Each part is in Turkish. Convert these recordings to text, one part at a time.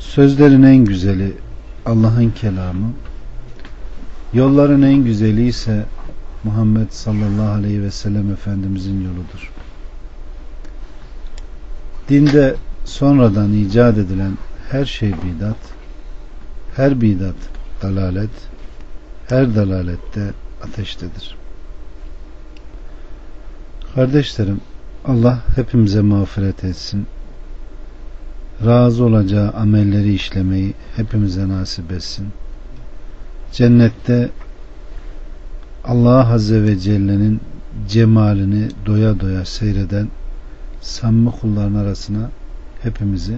Sözlerin en güzeli Allah'ın kelamı, yolların en güzeli ise Muhammed sallallahu aleyhi ve sellem Efendimizin yoludur. Dinde sonradan icat edilen her şey bidat, her bidat dalalet, her dalalette ateştedir. Kardeşlerim, Allah hepimize mağfiret etsin. Razı olacağı amelleri işlemeyi hepimize nasip etsin. Cennette Allah Azze ve Celle'nin cemalini doya doya seyreden samimi kulların arasına hepimizi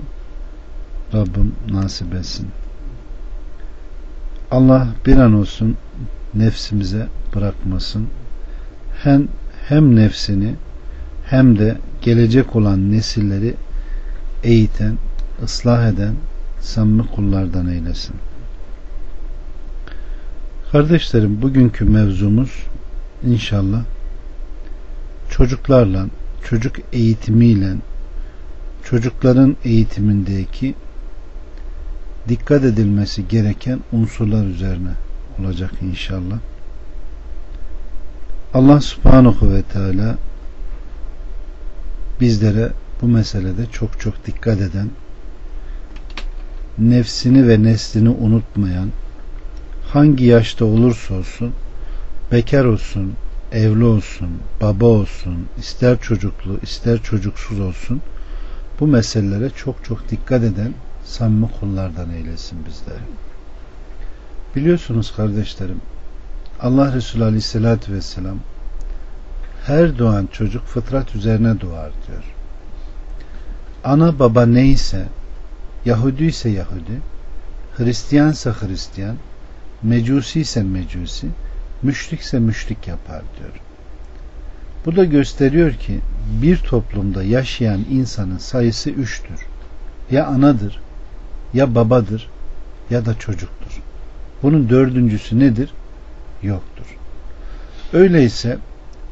Rabbim nasip etsin. Allah bir an olsun nefsimize bırakmasın. Hem, hem nefsini hem de gelecek olan nesilleri eğiten, ıslah eden samimi kullardan eylesin. Kardeşlerim bugünkü mevzumuz inşallah çocuklarla, çocuk eğitimiyle çocukların eğitimindeki dikkat edilmesi gereken unsurlar üzerine olacak inşallah. Allah subhanahu ve teala bizlere bu meselede çok çok dikkat eden nefsini ve neslini unutmayan hangi yaşta olursa olsun bekar olsun, evli olsun, baba olsun, ister çocuklu, ister çocuksuz olsun bu meselelere çok çok dikkat eden samimi kullardan eylesin bizleri. Biliyorsunuz kardeşlerim Allah Resulü Aleyhisselatü Vesselam her doğan çocuk fıtrat üzerine doğar diyor. Ana baba neyse Yahudi ise Yahudi Hristiyansa Hristiyan Mecusi ise Mecusi müşrikse müşrik yapar diyor. Bu da gösteriyor ki bir toplumda yaşayan insanın sayısı üçtür. Ya anadır, ya babadır, ya da çocuktur. Bunun dördüncüsü nedir? Yoktur. Öyleyse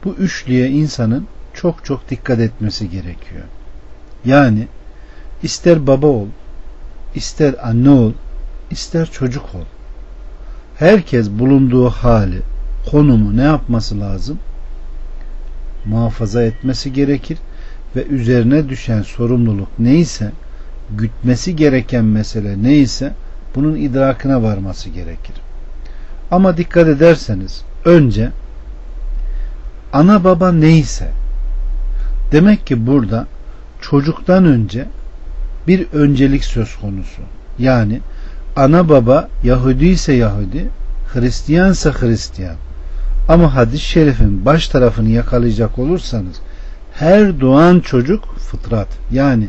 bu üçlüye insanın çok çok dikkat etmesi gerekiyor. Yani ister baba ol, ister anne ol, ister çocuk ol. Herkes bulunduğu hali, konumu ne yapması lazım? Muhafaza etmesi gerekir ve üzerine düşen sorumluluk neyse, gütmesi gereken mesele neyse bunun idrakına varması gerekir. Ama dikkat ederseniz önce ana baba neyse demek ki burada çocuktan önce bir öncelik söz konusu. Yani ana baba Yahudi ise Yahudi, Hristiyansa Hristiyan. Ama hadis-i şerifin baş tarafını yakalayacak olursanız her doğan çocuk fıtrat yani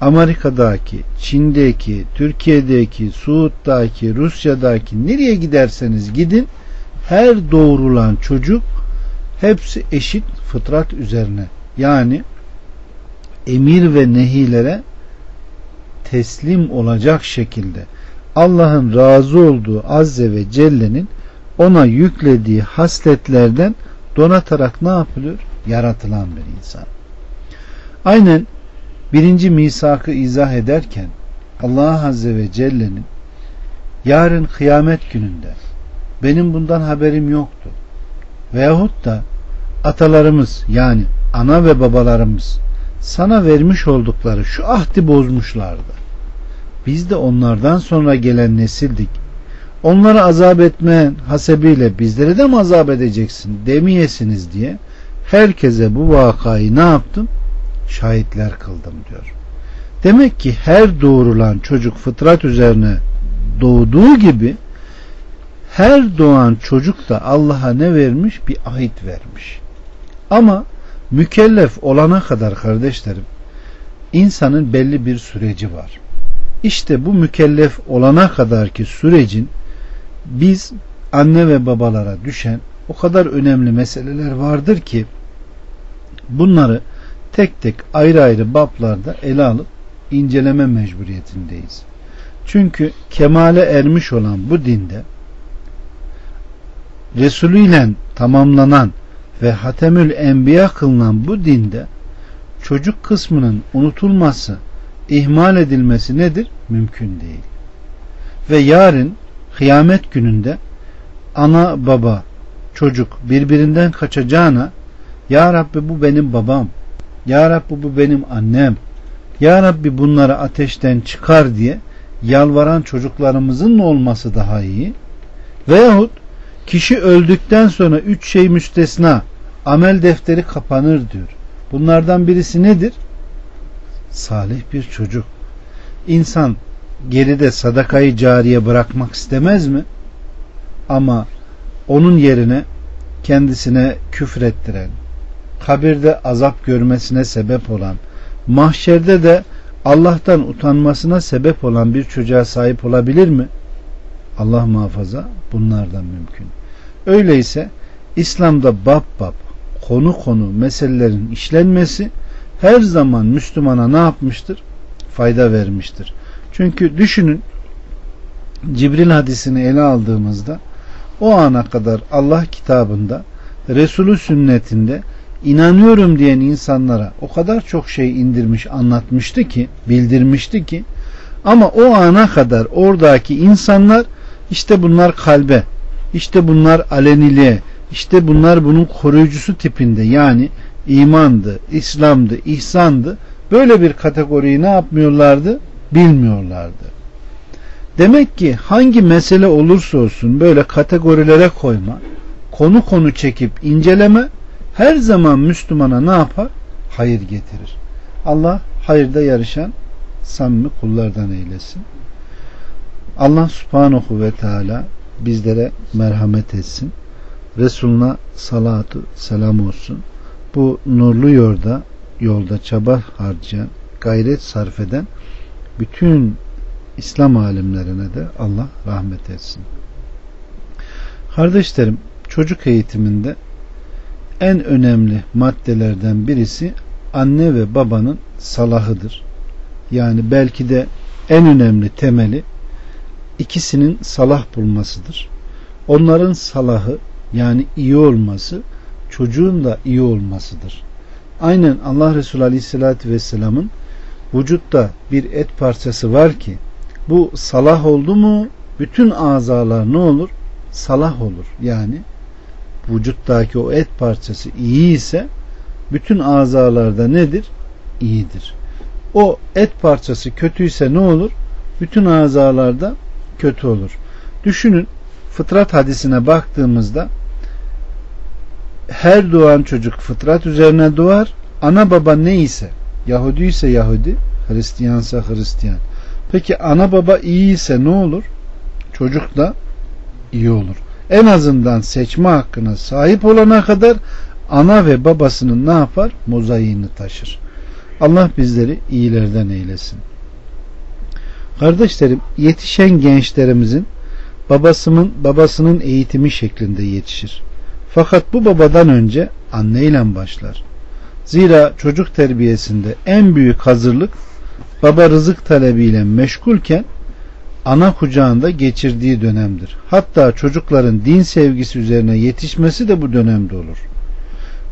Amerika'daki, Çin'deki, Türkiye'deki, Suud'daki, Rusya'daki nereye giderseniz gidin her doğrulan çocuk hepsi eşit fıtrat üzerine. Yani emir ve nehilere teslim olacak şekilde Allah'ın razı olduğu Azze ve Celle'nin ona yüklediği hasletlerden donatarak ne yapılıyor? Yaratılan bir insan. Aynen birinci misakı izah ederken Allah Azze ve Celle'nin yarın kıyamet gününde benim bundan haberim yoktu. Veyahut da atalarımız yani ana ve babalarımız sana vermiş oldukları şu ahdi bozmuşlardı. Biz de onlardan sonra gelen nesildik. Onları azap etme hasebiyle bizleri de mi azap edeceksin demeyesiniz diye herkese bu vakayı ne yaptım? Şahitler kıldım diyor. Demek ki her doğrulan çocuk fıtrat üzerine doğduğu gibi her doğan çocuk da Allah'a ne vermiş? Bir ahit vermiş. Ama mükellef olana kadar kardeşlerim insanın belli bir süreci var. İşte bu mükellef olana kadar ki sürecin biz anne ve babalara düşen o kadar önemli meseleler vardır ki bunları tek tek ayrı ayrı bablarda ele alıp inceleme mecburiyetindeyiz. Çünkü kemale ermiş olan bu dinde Resulü ile tamamlanan ve Hatemül Enbiya kılınan bu dinde çocuk kısmının unutulması, ihmal edilmesi nedir? Mümkün değil. Ve yarın kıyamet gününde ana baba çocuk birbirinden kaçacağına Ya Rabbi bu benim babam Ya Rabbi bu benim annem Ya Rabbi bunları ateşten çıkar diye yalvaran çocuklarımızın olması daha iyi veyahut kişi öldükten sonra üç şey müstesna amel defteri kapanır diyor. Bunlardan birisi nedir? Salih bir çocuk. İnsan geride sadakayı cariye bırakmak istemez mi? Ama onun yerine kendisine küfrettiren, kabirde azap görmesine sebep olan, mahşerde de Allah'tan utanmasına sebep olan bir çocuğa sahip olabilir mi? Allah muhafaza bunlardan mümkün. Öyleyse İslam'da bab bab, konu konu meselelerin işlenmesi her zaman Müslümana ne yapmıştır? Fayda vermiştir. Çünkü düşünün Cibril hadisini ele aldığımızda o ana kadar Allah kitabında Resulü sünnetinde inanıyorum diyen insanlara o kadar çok şey indirmiş anlatmıştı ki bildirmişti ki ama o ana kadar oradaki insanlar işte bunlar kalbe işte bunlar aleniliğe işte bunlar bunun koruyucusu tipinde yani imandı, İslam'dı, ihsandı böyle bir kategoriyi ne yapmıyorlardı? Bilmiyorlardı. Demek ki hangi mesele olursa olsun böyle kategorilere koyma, konu konu çekip inceleme her zaman Müslümana ne yapar? Hayır getirir. Allah hayırda yarışan samimi kullardan eylesin. Allah subhanahu ve teala bizlere merhamet etsin. Resuluna salatu selam olsun. Bu nurlu yolda yolda çaba harcayan, gayret sarf eden bütün İslam alimlerine de Allah rahmet etsin. Kardeşlerim, çocuk eğitiminde en önemli maddelerden birisi anne ve babanın salahıdır. Yani belki de en önemli temeli ikisinin salah bulmasıdır. Onların salahı yani iyi olması çocuğun da iyi olmasıdır. Aynen Allah Resulü Aleyhisselatü Vesselam'ın vücutta bir et parçası var ki bu salah oldu mu bütün azalar ne olur? Salah olur. Yani vücuttaki o et parçası iyi ise bütün azalarda nedir? İyidir. O et parçası kötüyse ne olur? Bütün azalarda kötü olur. Düşünün fıtrat hadisine baktığımızda her doğan çocuk fıtrat üzerine doğar. Ana baba neyse Yahudi ise Yahudi, Hristiyansa Hristiyan. Peki ana baba iyi ise ne olur? Çocuk da iyi olur. En azından seçme hakkına sahip olana kadar ana ve babasının ne yapar? Mozaiğini taşır. Allah bizleri iyilerden eylesin. Kardeşlerim yetişen gençlerimizin babasının babasının eğitimi şeklinde yetişir. Fakat bu babadan önce anneyle başlar. Zira çocuk terbiyesinde en büyük hazırlık baba rızık talebiyle meşgulken ana kucağında geçirdiği dönemdir. Hatta çocukların din sevgisi üzerine yetişmesi de bu dönemde olur.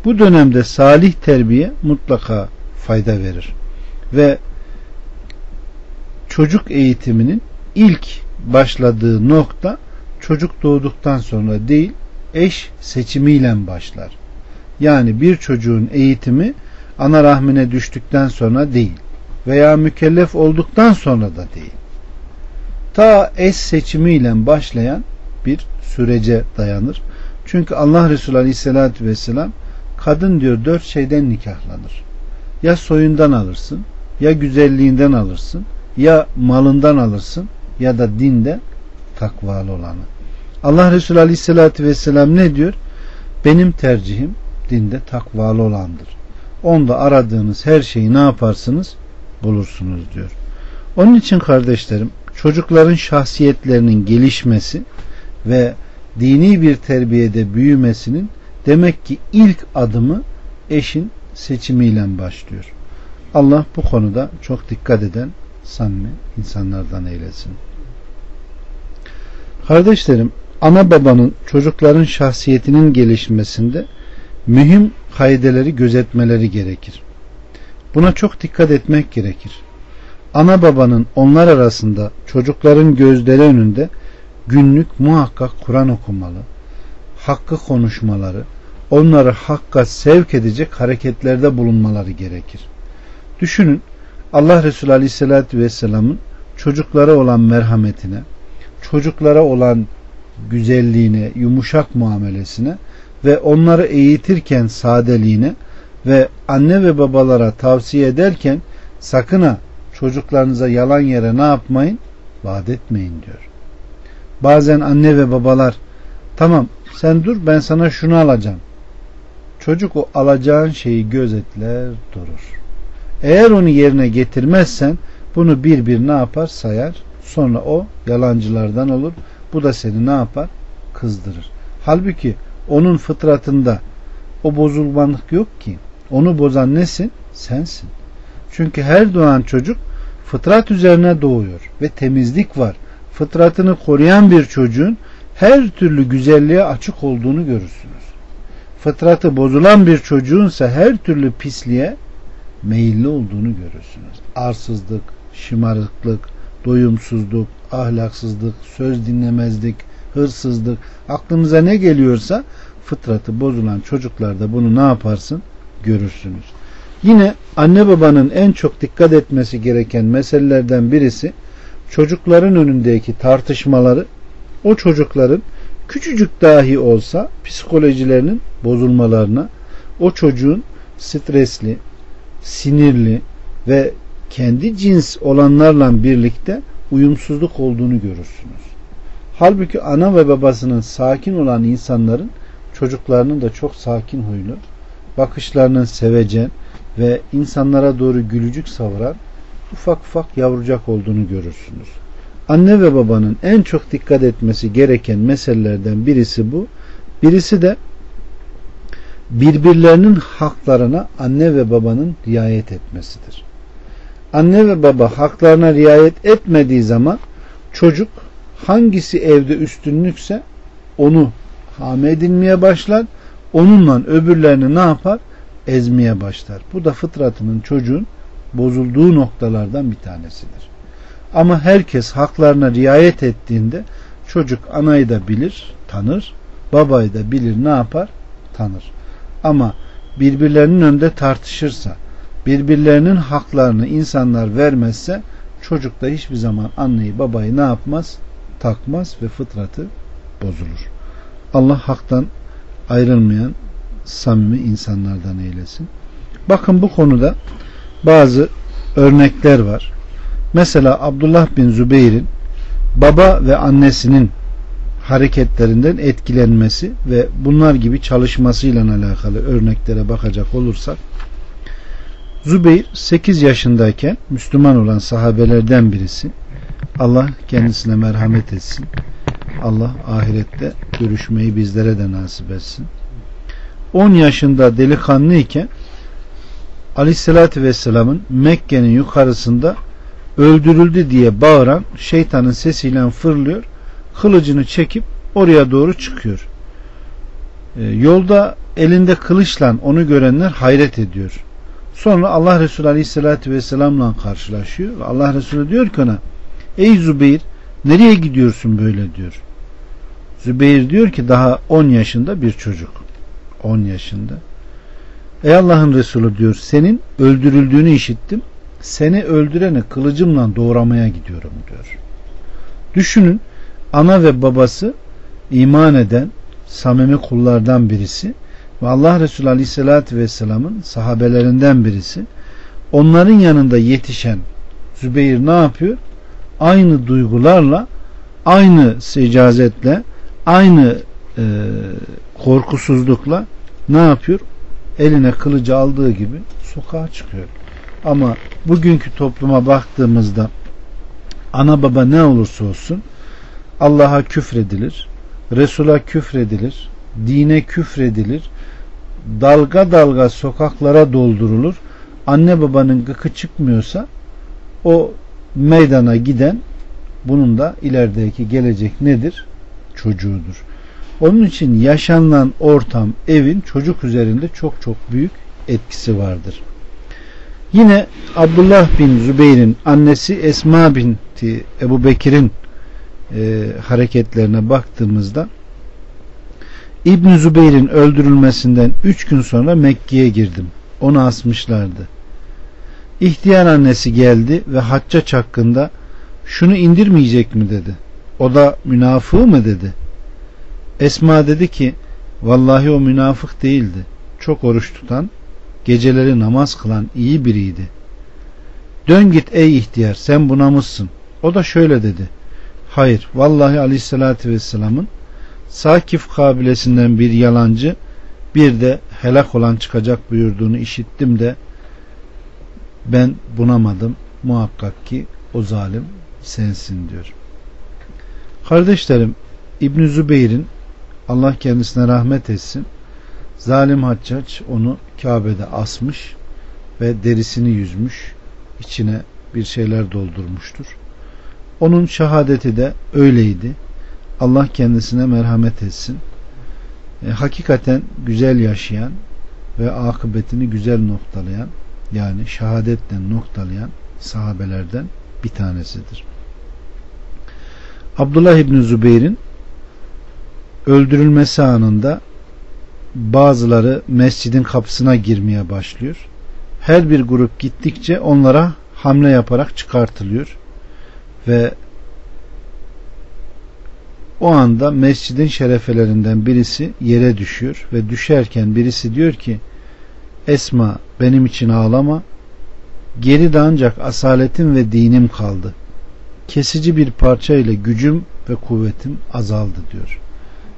Bu dönemde salih terbiye mutlaka fayda verir. Ve çocuk eğitiminin ilk başladığı nokta çocuk doğduktan sonra değil eş seçimiyle başlar. Yani bir çocuğun eğitimi ana rahmine düştükten sonra değil veya mükellef olduktan sonra da değil. Ta eş seçimiyle başlayan bir sürece dayanır. Çünkü Allah Resulü Aleyhisselatü Vesselam kadın diyor dört şeyden nikahlanır. Ya soyundan alırsın, ya güzelliğinden alırsın, ya malından alırsın ya da dinde takvalı olanı. Allah Resulü Aleyhisselatü Vesselam ne diyor? Benim tercihim dinde takvalı olandır. Onda aradığınız her şeyi ne yaparsınız? Bulursunuz diyor. Onun için kardeşlerim çocukların şahsiyetlerinin gelişmesi ve dini bir terbiyede büyümesinin demek ki ilk adımı eşin seçimiyle başlıyor. Allah bu konuda çok dikkat eden samimi insanlardan eylesin. Kardeşlerim, ana babanın çocukların şahsiyetinin gelişmesinde mühim kaideleri gözetmeleri gerekir. Buna çok dikkat etmek gerekir. Ana babanın onlar arasında çocukların gözleri önünde günlük muhakkak Kur'an okumalı, hakkı konuşmaları, onları hakka sevk edecek hareketlerde bulunmaları gerekir. Düşünün Allah Resulü Aleyhisselatü Vesselam'ın çocuklara olan merhametine, çocuklara olan güzelliğine, yumuşak muamelesine ve onları eğitirken sadeliğine ve anne ve babalara tavsiye ederken sakın ha çocuklarınıza yalan yere ne yapmayın? Vaat etmeyin diyor. Bazen anne ve babalar tamam sen dur ben sana şunu alacağım. Çocuk o alacağın şeyi gözetler durur. Eğer onu yerine getirmezsen bunu bir bir ne yapar sayar. Sonra o yalancılardan olur. Bu da seni ne yapar? Kızdırır. Halbuki onun fıtratında o bozulmanlık yok ki. Onu bozan nesin? Sensin. Çünkü her doğan çocuk fıtrat üzerine doğuyor ve temizlik var. Fıtratını koruyan bir çocuğun her türlü güzelliğe açık olduğunu görürsünüz. Fıtratı bozulan bir çocuğunsa her türlü pisliğe meyilli olduğunu görürsünüz. Arsızlık, şımarıklık, doyumsuzluk, ahlaksızlık, söz dinlemezlik, hırsızlık, aklınıza ne geliyorsa fıtratı bozulan çocuklarda bunu ne yaparsın? Görürsünüz. Yine anne babanın en çok dikkat etmesi gereken meselelerden birisi çocukların önündeki tartışmaları o çocukların küçücük dahi olsa psikolojilerinin bozulmalarına o çocuğun stresli, sinirli ve kendi cins olanlarla birlikte uyumsuzluk olduğunu görürsünüz. Halbuki ana ve babasının sakin olan insanların çocuklarının da çok sakin huylu, bakışlarının sevecen ve insanlara doğru gülücük savuran ufak ufak yavrucak olduğunu görürsünüz. Anne ve babanın en çok dikkat etmesi gereken meselelerden birisi bu. Birisi de birbirlerinin haklarına anne ve babanın riayet etmesidir. Anne ve baba haklarına riayet etmediği zaman çocuk hangisi evde üstünlükse onu hame edilmeye başlar. Onunla öbürlerini ne yapar? Ezmeye başlar. Bu da fıtratının çocuğun bozulduğu noktalardan bir tanesidir. Ama herkes haklarına riayet ettiğinde çocuk anayı da bilir, tanır, babayı da bilir, ne yapar? Tanır. Ama birbirlerinin önünde tartışırsa, birbirlerinin haklarını insanlar vermezse çocuk da hiçbir zaman anneyi babayı ne yapmaz? Takmaz ve fıtratı bozulur. Allah haktan ayrılmayan samimi insanlardan eylesin. Bakın bu konuda bazı örnekler var. Mesela Abdullah bin Zübeyir'in baba ve annesinin hareketlerinden etkilenmesi ve bunlar gibi çalışmasıyla alakalı örneklere bakacak olursak Zübeyir 8 yaşındayken Müslüman olan sahabelerden birisi. Allah kendisine merhamet etsin. Allah ahirette görüşmeyi bizlere de nasip etsin. 10 yaşında delikanlı iken Aleyhisselatü Vesselam'ın Mekke'nin yukarısında öldürüldü diye bağıran şeytanın sesiyle fırlıyor. Kılıcını çekip oraya doğru çıkıyor. E, yolda elinde kılıçla onu görenler hayret ediyor. Sonra Allah Resulü Aleyhisselatü Vesselam'la karşılaşıyor. Allah Resulü diyor ki ona Ey Zübeyir nereye gidiyorsun böyle diyor. Zübeyir diyor ki daha 10 yaşında bir çocuk. 10 yaşında. Ey Allah'ın Resulü diyor senin öldürüldüğünü işittim. Seni öldüreni kılıcımla doğramaya gidiyorum diyor. Düşünün ana ve babası iman eden samimi kullardan birisi ve Allah Resulü Aleyhisselatü Vesselam'ın sahabelerinden birisi onların yanında yetişen Zübeyir ne yapıyor? Aynı duygularla aynı secazetle aynı e, korkusuzlukla ne yapıyor? Eline kılıcı aldığı gibi sokağa çıkıyor. Ama bugünkü topluma baktığımızda ana baba ne olursa olsun Allah'a küfredilir, Resul'a küfredilir, dine küfredilir, dalga dalga sokaklara doldurulur. Anne babanın gıkı çıkmıyorsa o meydana giden bunun da ilerideki gelecek nedir? Çocuğudur. Onun için yaşanılan ortam, evin çocuk üzerinde çok çok büyük etkisi vardır. Yine Abdullah bin Zübeyir'in annesi Esma binti Ebu Bekir'in e, hareketlerine baktığımızda İbn Zübeyir'in öldürülmesinden üç gün sonra Mekke'ye girdim. Onu asmışlardı. İhtiyar annesi geldi ve hacca hakkında şunu indirmeyecek mi dedi. O da münafığı mı dedi. Esma dedi ki vallahi o münafık değildi. Çok oruç tutan, geceleri namaz kılan iyi biriydi. Dön git ey ihtiyar sen bunamışsın. O da şöyle dedi. Hayır vallahi aleyhissalatü vesselamın Sakif kabilesinden bir yalancı bir de helak olan çıkacak buyurduğunu işittim de ben bunamadım. Muhakkak ki o zalim sensin diyor. Kardeşlerim İbn Zübeyir'in Allah kendisine rahmet etsin. Zalim Haccac onu Kabe'de asmış ve derisini yüzmüş. içine bir şeyler doldurmuştur. Onun şehadeti de öyleydi. Allah kendisine merhamet etsin. E, hakikaten güzel yaşayan ve akıbetini güzel noktalayan yani şehadetle noktalayan sahabelerden bir tanesidir. Abdullah İbni Zübeyir'in öldürülmesi anında bazıları mescidin kapısına girmeye başlıyor. Her bir grup gittikçe onlara hamle yaparak çıkartılıyor ve o anda mescidin şerefelerinden birisi yere düşüyor ve düşerken birisi diyor ki Esma benim için ağlama geride ancak asaletim ve dinim kaldı. Kesici bir parça ile gücüm ve kuvvetim azaldı diyor.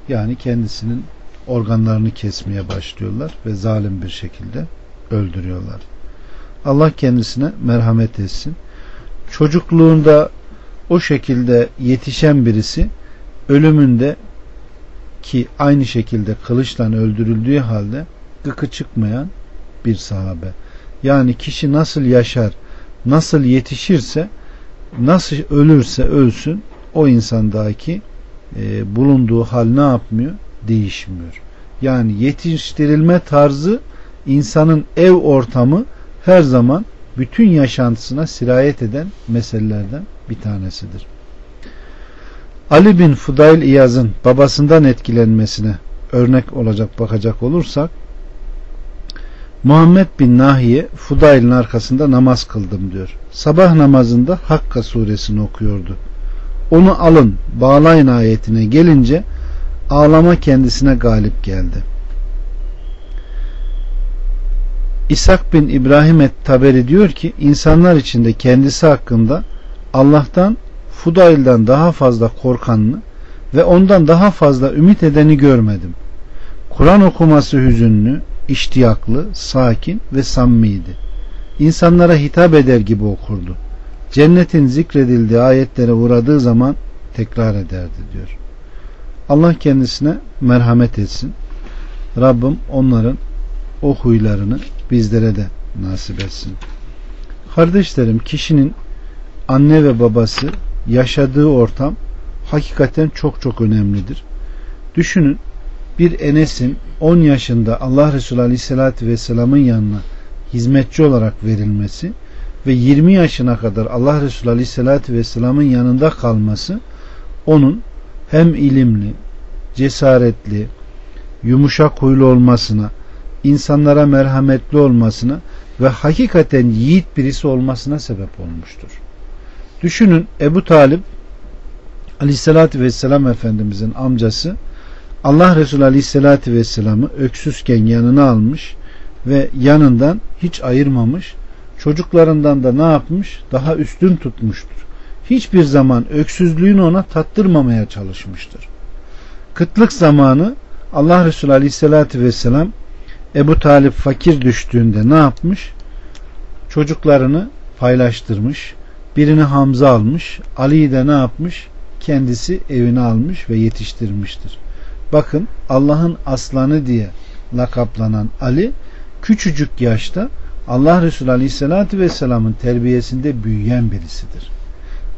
Yani kendisinin organlarını kesmeye başlıyorlar ve zalim bir şekilde öldürüyorlar. Allah kendisine merhamet etsin. Çocukluğunda o şekilde yetişen birisi ölümünde ki aynı şekilde kılıçla öldürüldüğü halde gıkı çıkmayan bir sahabe. Yani kişi nasıl yaşar, nasıl yetişirse, nasıl ölürse ölsün o insandaki e, bulunduğu hal ne yapmıyor? Değişmiyor. Yani yetiştirilme tarzı insanın ev ortamı her zaman bütün yaşantısına sirayet eden meselelerden bir tanesidir. Ali bin Fudayl İyaz'ın babasından etkilenmesine örnek olacak bakacak olursak Muhammed bin Nahiye Fudayl'in arkasında namaz kıldım diyor. Sabah namazında Hakka suresini okuyordu. Onu alın bağlayın ayetine gelince ağlama kendisine galip geldi. İshak bin İbrahim et Taberi diyor ki insanlar içinde kendisi hakkında Allah'tan Fudail'den daha fazla korkanını ve ondan daha fazla ümit edeni görmedim. Kur'an okuması hüzünlü, iştiyaklı, sakin ve samimiydi. İnsanlara hitap eder gibi okurdu. Cennetin zikredildiği ayetlere uğradığı zaman tekrar ederdi diyor. Allah kendisine merhamet etsin. Rabbim onların o huylarını bizlere de nasip etsin. Kardeşlerim kişinin anne ve babası yaşadığı ortam hakikaten çok çok önemlidir. Düşünün bir Enes'in 10 yaşında Allah Resulü Aleyhisselatü Vesselam'ın yanına hizmetçi olarak verilmesi ve 20 yaşına kadar Allah Resulü Aleyhisselatü Vesselam'ın yanında kalması onun hem ilimli, cesaretli, yumuşak huylu olmasına, insanlara merhametli olmasına ve hakikaten yiğit birisi olmasına sebep olmuştur. Düşünün Ebu Talip Aleyhisselatü Vesselam Efendimizin amcası Allah Resulü Aleyhisselatü Vesselam'ı öksüzken yanına almış ve yanından hiç ayırmamış. Çocuklarından da ne yapmış? Daha üstün tutmuştur. Hiçbir zaman öksüzlüğünü ona tattırmamaya çalışmıştır. Kıtlık zamanı Allah Resulü Aleyhisselatü Vesselam Ebu Talip fakir düştüğünde ne yapmış? Çocuklarını paylaştırmış Birini Hamza almış. Ali'yi de ne yapmış? Kendisi evine almış ve yetiştirmiştir. Bakın Allah'ın aslanı diye lakaplanan Ali küçücük yaşta Allah Resulü Aleyhisselatü Vesselam'ın terbiyesinde büyüyen birisidir.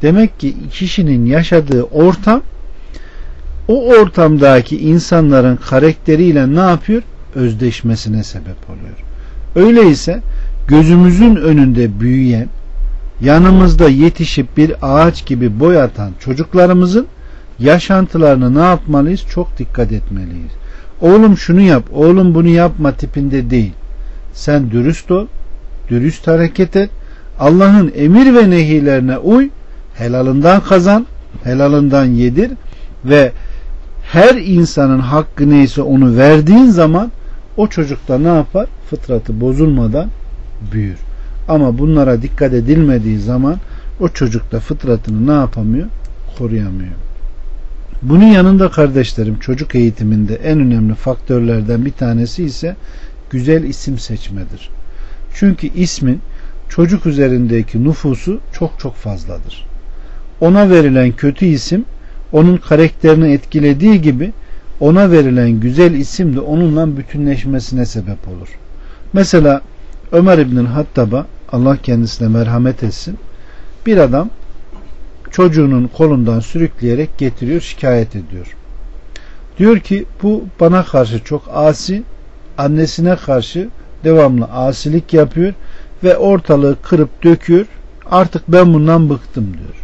Demek ki kişinin yaşadığı ortam o ortamdaki insanların karakteriyle ne yapıyor? Özdeşmesine sebep oluyor. Öyleyse gözümüzün önünde büyüyen, yanımızda yetişip bir ağaç gibi boyatan çocuklarımızın yaşantılarını ne yapmalıyız? Çok dikkat etmeliyiz. Oğlum şunu yap, oğlum bunu yapma tipinde değil. Sen dürüst ol, dürüst hareket et, Allah'ın emir ve nehilerine uy, helalından kazan, helalından yedir ve her insanın hakkı neyse onu verdiğin zaman o çocuk da ne yapar? Fıtratı bozulmadan büyür. Ama bunlara dikkat edilmediği zaman o çocuk da fıtratını ne yapamıyor? Koruyamıyor. Bunun yanında kardeşlerim çocuk eğitiminde en önemli faktörlerden bir tanesi ise güzel isim seçmedir. Çünkü ismin çocuk üzerindeki nüfusu çok çok fazladır. Ona verilen kötü isim onun karakterini etkilediği gibi ona verilen güzel isim de onunla bütünleşmesine sebep olur. Mesela Ömer İbnül Hattab'a Allah kendisine merhamet etsin bir adam çocuğunun kolundan sürükleyerek getiriyor şikayet ediyor. Diyor ki bu bana karşı çok asi annesine karşı devamlı asilik yapıyor ve ortalığı kırıp döküyor artık ben bundan bıktım diyor.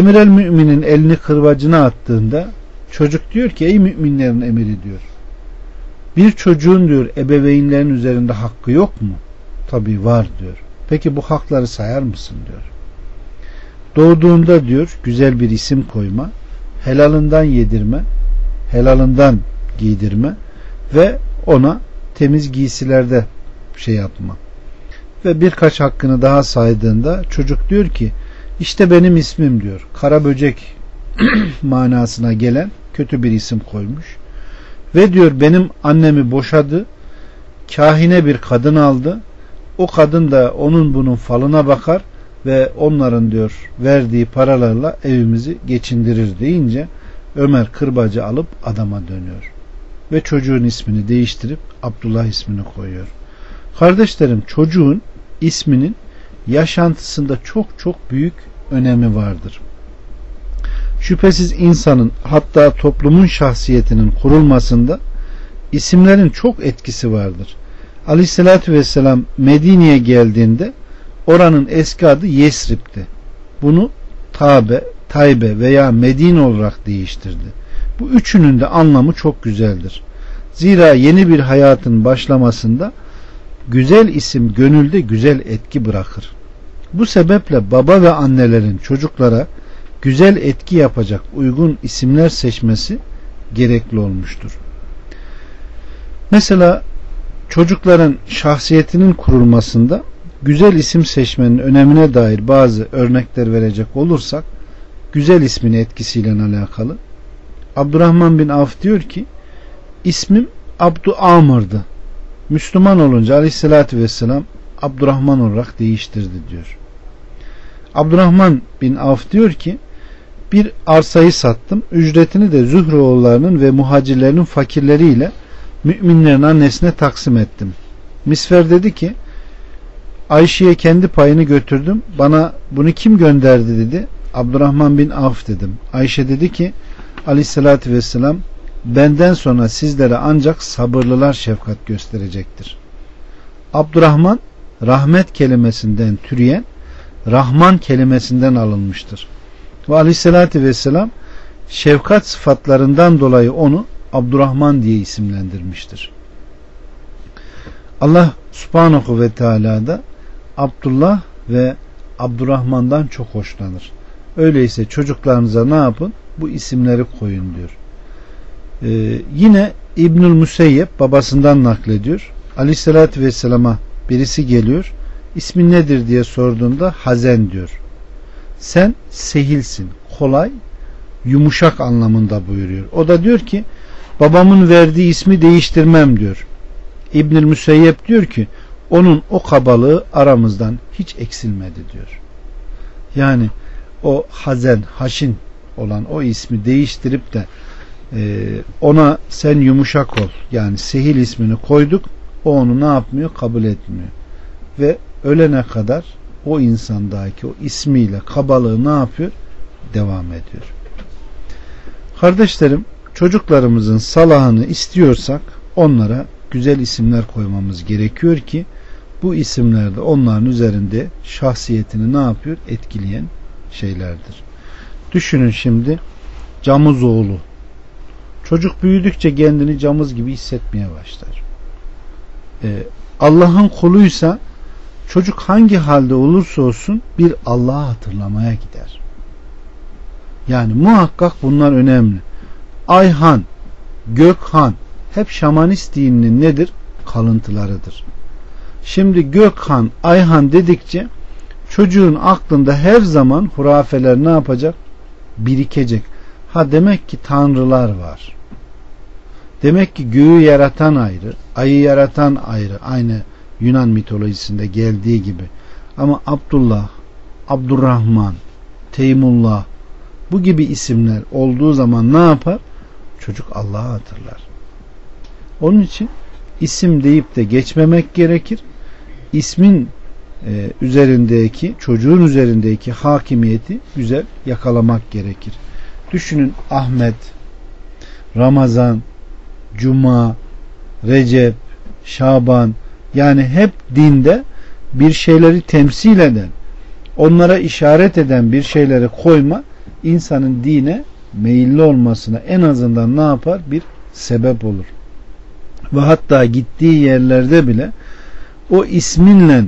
Emir el müminin elini kırbacına attığında çocuk diyor ki ey müminlerin emiri diyor. Bir çocuğun diyor ebeveynlerin üzerinde hakkı yok mu? Tabi var diyor. Peki bu hakları sayar mısın diyor. Doğduğunda diyor güzel bir isim koyma, helalından yedirme, helalından giydirme ve ona temiz giysilerde şey yapma. Ve birkaç hakkını daha saydığında çocuk diyor ki işte benim ismim diyor. Kara böcek manasına gelen kötü bir isim koymuş. Ve diyor benim annemi boşadı. Kahine bir kadın aldı. O kadın da onun bunun falına bakar ve onların diyor verdiği paralarla evimizi geçindirir deyince Ömer kırbacı alıp adama dönüyor. Ve çocuğun ismini değiştirip Abdullah ismini koyuyor. Kardeşlerim çocuğun isminin yaşantısında çok çok büyük önemi vardır. Şüphesiz insanın hatta toplumun şahsiyetinin kurulmasında isimlerin çok etkisi vardır. Aleyhissalatü vesselam Medine'ye geldiğinde oranın eski adı Yesrib'ti. Bunu Tabe, Taybe veya Medine olarak değiştirdi. Bu üçünün de anlamı çok güzeldir. Zira yeni bir hayatın başlamasında güzel isim gönülde güzel etki bırakır. Bu sebeple baba ve annelerin çocuklara güzel etki yapacak uygun isimler seçmesi gerekli olmuştur. Mesela çocukların şahsiyetinin kurulmasında güzel isim seçmenin önemine dair bazı örnekler verecek olursak güzel ismin etkisiyle alakalı Abdurrahman bin Avf diyor ki ismim Abdu Amr'dı. Müslüman olunca aleyhissalatü vesselam Abdurrahman olarak değiştirdi diyor. Abdurrahman bin Avf diyor ki bir arsayı sattım. Ücretini de Zühreoğullarının ve muhacirlerinin fakirleriyle müminlerin annesine taksim ettim. Misfer dedi ki Ayşe'ye kendi payını götürdüm. Bana bunu kim gönderdi dedi. Abdurrahman bin Avf dedim. Ayşe dedi ki aleyhissalatü vesselam benden sonra sizlere ancak sabırlılar şefkat gösterecektir. Abdurrahman rahmet kelimesinden türeyen Rahman kelimesinden alınmıştır. Ve aleyhissalatü vesselam şefkat sıfatlarından dolayı onu Abdurrahman diye isimlendirmiştir. Allah subhanahu ve teala da Abdullah ve Abdurrahman'dan çok hoşlanır. Öyleyse çocuklarınıza ne yapın? Bu isimleri koyun diyor. Ee, yine İbnül Müseyyep babasından naklediyor. Aleyhissalatü vesselama birisi geliyor. İsmin nedir diye sorduğunda Hazen diyor. Sen sehilsin, kolay, yumuşak anlamında buyuruyor. O da diyor ki babamın verdiği ismi değiştirmem diyor. İbnül Müseyyep diyor ki onun o kabalığı aramızdan hiç eksilmedi diyor. Yani o Hazen, Haşin olan o ismi değiştirip de e, ona sen yumuşak ol yani Sehil ismini koyduk o onu ne yapmıyor? Kabul etmiyor. Ve ölene kadar o insandaki o ismiyle kabalığı ne yapıyor? Devam ediyor. Kardeşlerim çocuklarımızın salahını istiyorsak onlara güzel isimler koymamız gerekiyor ki bu isimler de onların üzerinde şahsiyetini ne yapıyor? Etkileyen şeylerdir. Düşünün şimdi Camuzoğlu. Çocuk büyüdükçe kendini camız gibi hissetmeye başlar. Ee, Allah'ın kuluysa çocuk hangi halde olursa olsun bir Allah'ı hatırlamaya gider. Yani muhakkak bunlar önemli. Ayhan, Gökhan hep şamanist dininin nedir? Kalıntılarıdır. Şimdi Gökhan, Ayhan dedikçe çocuğun aklında her zaman hurafeler ne yapacak? Birikecek. Ha demek ki tanrılar var. Demek ki göğü yaratan ayrı, ayı yaratan ayrı. Aynı Yunan mitolojisinde geldiği gibi. Ama Abdullah, Abdurrahman, Teymullah bu gibi isimler olduğu zaman ne yapar? Çocuk Allah'ı hatırlar. Onun için isim deyip de geçmemek gerekir. İsmin e, üzerindeki çocuğun üzerindeki hakimiyeti güzel yakalamak gerekir. Düşünün Ahmet, Ramazan, Cuma, Recep, Şaban yani hep dinde bir şeyleri temsil eden, onlara işaret eden bir şeyleri koyma insanın dine meyilli olmasına en azından ne yapar? Bir sebep olur. Ve hatta gittiği yerlerde bile o isminle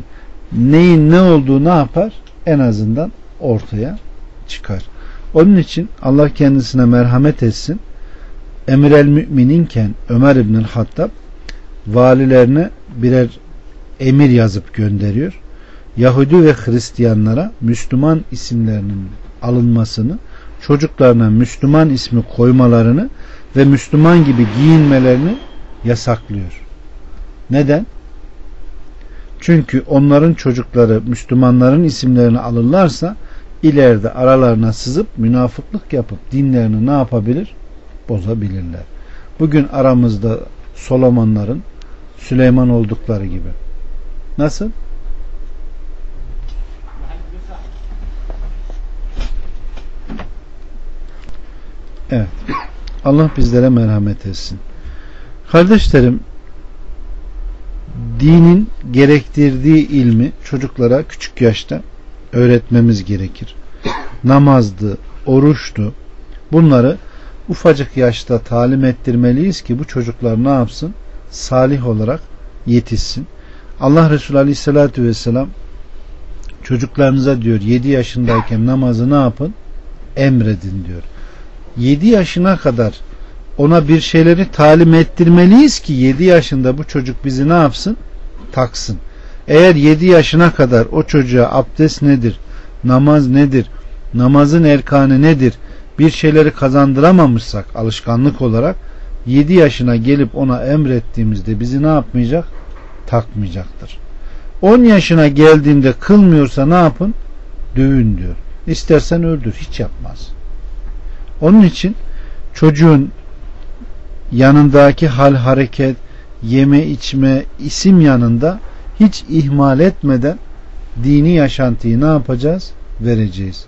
neyin ne olduğu ne yapar? En azından ortaya çıkar. Onun için Allah kendisine merhamet etsin. Emir el mümininken Ömer İbnül Hattab valilerine birer emir yazıp gönderiyor. Yahudi ve Hristiyanlara Müslüman isimlerinin alınmasını, çocuklarına Müslüman ismi koymalarını ve Müslüman gibi giyinmelerini yasaklıyor. Neden? Çünkü onların çocukları Müslümanların isimlerini alırlarsa ileride aralarına sızıp münafıklık yapıp dinlerini ne yapabilir? Bozabilirler. Bugün aramızda Solomonların Süleyman oldukları gibi. Nasıl? Evet. Allah bizlere merhamet etsin. Kardeşlerim dinin gerektirdiği ilmi çocuklara küçük yaşta öğretmemiz gerekir. Namazdı, oruçtu. Bunları ufacık yaşta talim ettirmeliyiz ki bu çocuklar ne yapsın? Salih olarak yetişsin. Allah Resulü Aleyhisselatü Vesselam çocuklarınıza diyor 7 yaşındayken namazı ne yapın? Emredin diyor. 7 yaşına kadar ona bir şeyleri talim ettirmeliyiz ki 7 yaşında bu çocuk bizi ne yapsın? Taksın. Eğer 7 yaşına kadar o çocuğa abdest nedir? Namaz nedir? Namazın erkanı nedir? Bir şeyleri kazandıramamışsak alışkanlık olarak 7 yaşına gelip ona emrettiğimizde bizi ne yapmayacak? Takmayacaktır. 10 yaşına geldiğinde kılmıyorsa ne yapın? Dövün diyor. İstersen öldür. Hiç yapmaz. Onun için çocuğun yanındaki hal hareket, yeme içme, isim yanında hiç ihmal etmeden dini yaşantıyı ne yapacağız? Vereceğiz.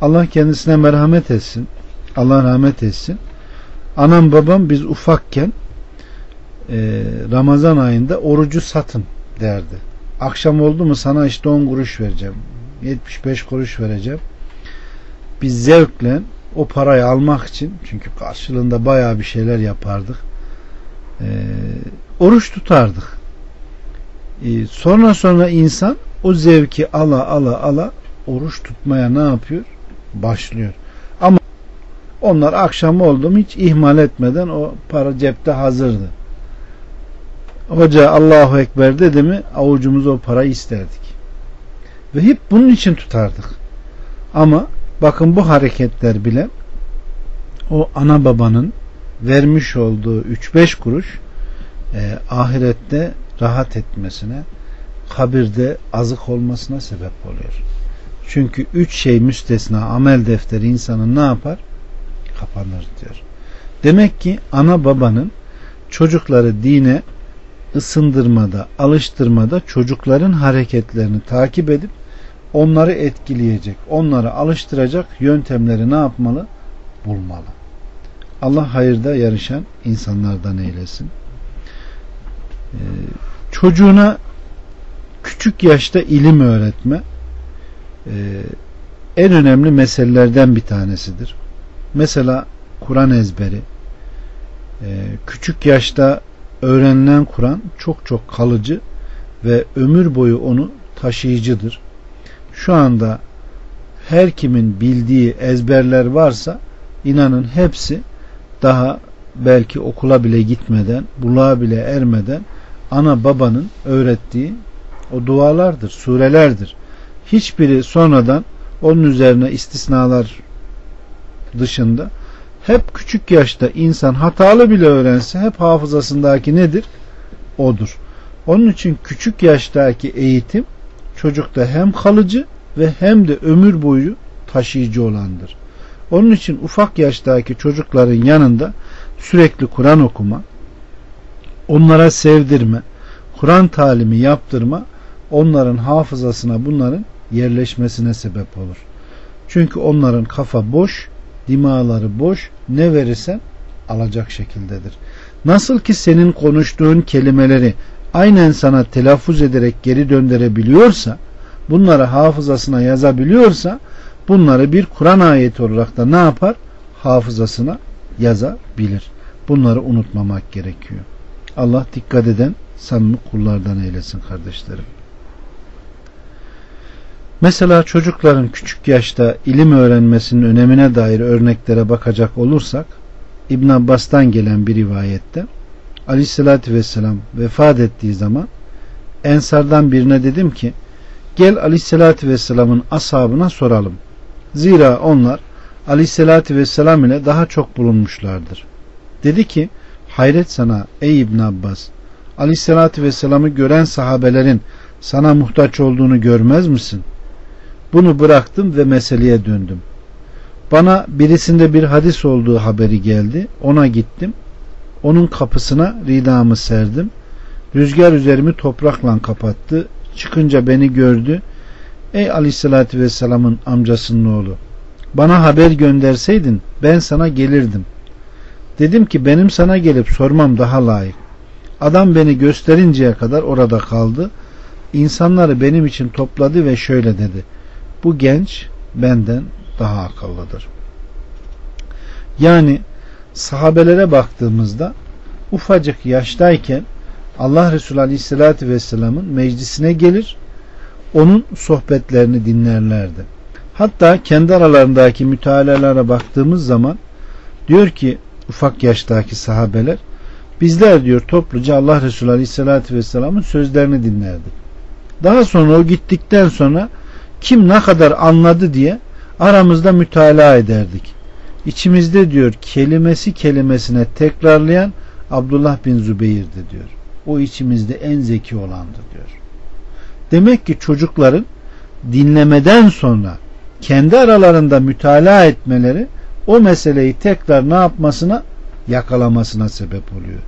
Allah kendisine merhamet etsin. Allah rahmet etsin. Anam babam biz ufakken e, Ramazan ayında orucu satın derdi. Akşam oldu mu sana işte 10 kuruş vereceğim. 75 kuruş vereceğim. Biz zevkle o parayı almak için çünkü karşılığında bayağı bir şeyler yapardık. E, oruç tutardık. E, sonra sonra insan o zevki ala ala ala oruç tutmaya ne yapıyor? Başlıyor. Ama onlar akşam oldu mu hiç ihmal etmeden o para cepte hazırdı. Hoca Allahu Ekber dedi mi avucumuza o parayı isterdik. Ve hep bunun için tutardık. Ama bakın bu hareketler bile o ana babanın vermiş olduğu 3-5 kuruş e, ahirette rahat etmesine kabirde azık olmasına sebep oluyor. Çünkü üç şey müstesna amel defteri insanın ne yapar? Kapanır diyor. Demek ki ana babanın çocukları dine ısındırmada, alıştırmada çocukların hareketlerini takip edip onları etkileyecek, onları alıştıracak yöntemleri ne yapmalı? Bulmalı. Allah hayırda yarışan insanlardan eylesin. Ee, çocuğuna küçük yaşta ilim öğretme e, en önemli meselelerden bir tanesidir. Mesela Kur'an ezberi e, küçük yaşta öğrenilen Kur'an çok çok kalıcı ve ömür boyu onu taşıyıcıdır. Şu anda her kimin bildiği ezberler varsa inanın hepsi daha belki okula bile gitmeden, buluğa bile ermeden ana babanın öğrettiği o dualardır, surelerdir. Hiçbiri sonradan onun üzerine istisnalar dışında hep küçük yaşta insan hatalı bile öğrense hep hafızasındaki nedir? Odur. Onun için küçük yaştaki eğitim çocukta hem kalıcı ve hem de ömür boyu taşıyıcı olandır. Onun için ufak yaştaki çocukların yanında sürekli Kur'an okuma, onlara sevdirme, Kur'an talimi yaptırma onların hafızasına bunların yerleşmesine sebep olur. Çünkü onların kafa boş, dimaları boş, ne verirsen alacak şekildedir. Nasıl ki senin konuştuğun kelimeleri aynen sana telaffuz ederek geri döndürebiliyorsa, bunları hafızasına yazabiliyorsa, bunları bir Kur'an ayeti olarak da ne yapar? Hafızasına yazabilir. Bunları unutmamak gerekiyor. Allah dikkat eden samimi kullardan eylesin kardeşlerim. Mesela çocukların küçük yaşta ilim öğrenmesinin önemine dair örneklere bakacak olursak İbn Abbas'tan gelen bir rivayette Aleyhisselatü Vesselam vefat ettiği zaman Ensardan birine dedim ki gel Aleyhisselatü Vesselam'ın ashabına soralım. Zira onlar Aleyhisselatü Vesselam ile daha çok bulunmuşlardır. Dedi ki hayret sana ey İbn Abbas Aleyhisselatü Vesselam'ı gören sahabelerin sana muhtaç olduğunu görmez misin? Bunu bıraktım ve meseleye döndüm. Bana birisinde bir hadis olduğu haberi geldi. Ona gittim. Onun kapısına ridamı serdim. Rüzgar üzerimi toprakla kapattı. Çıkınca beni gördü. Ey aleyhissalatü vesselamın amcasının oğlu. Bana haber gönderseydin ben sana gelirdim. Dedim ki benim sana gelip sormam daha layık. Adam beni gösterinceye kadar orada kaldı. İnsanları benim için topladı ve şöyle dedi bu genç benden daha akıllıdır. Yani sahabelere baktığımızda ufacık yaştayken Allah Resulü Aleyhisselatü Vesselam'ın meclisine gelir, onun sohbetlerini dinlerlerdi. Hatta kendi aralarındaki mütalalara baktığımız zaman diyor ki ufak yaştaki sahabeler bizler diyor topluca Allah Resulü Aleyhisselatü Vesselam'ın sözlerini dinlerdik. Daha sonra o gittikten sonra kim ne kadar anladı diye aramızda mütalaa ederdik. İçimizde diyor kelimesi kelimesine tekrarlayan Abdullah bin Zübeyir'di diyor. O içimizde en zeki olandı diyor. Demek ki çocukların dinlemeden sonra kendi aralarında mütalaa etmeleri o meseleyi tekrar ne yapmasına yakalamasına sebep oluyor.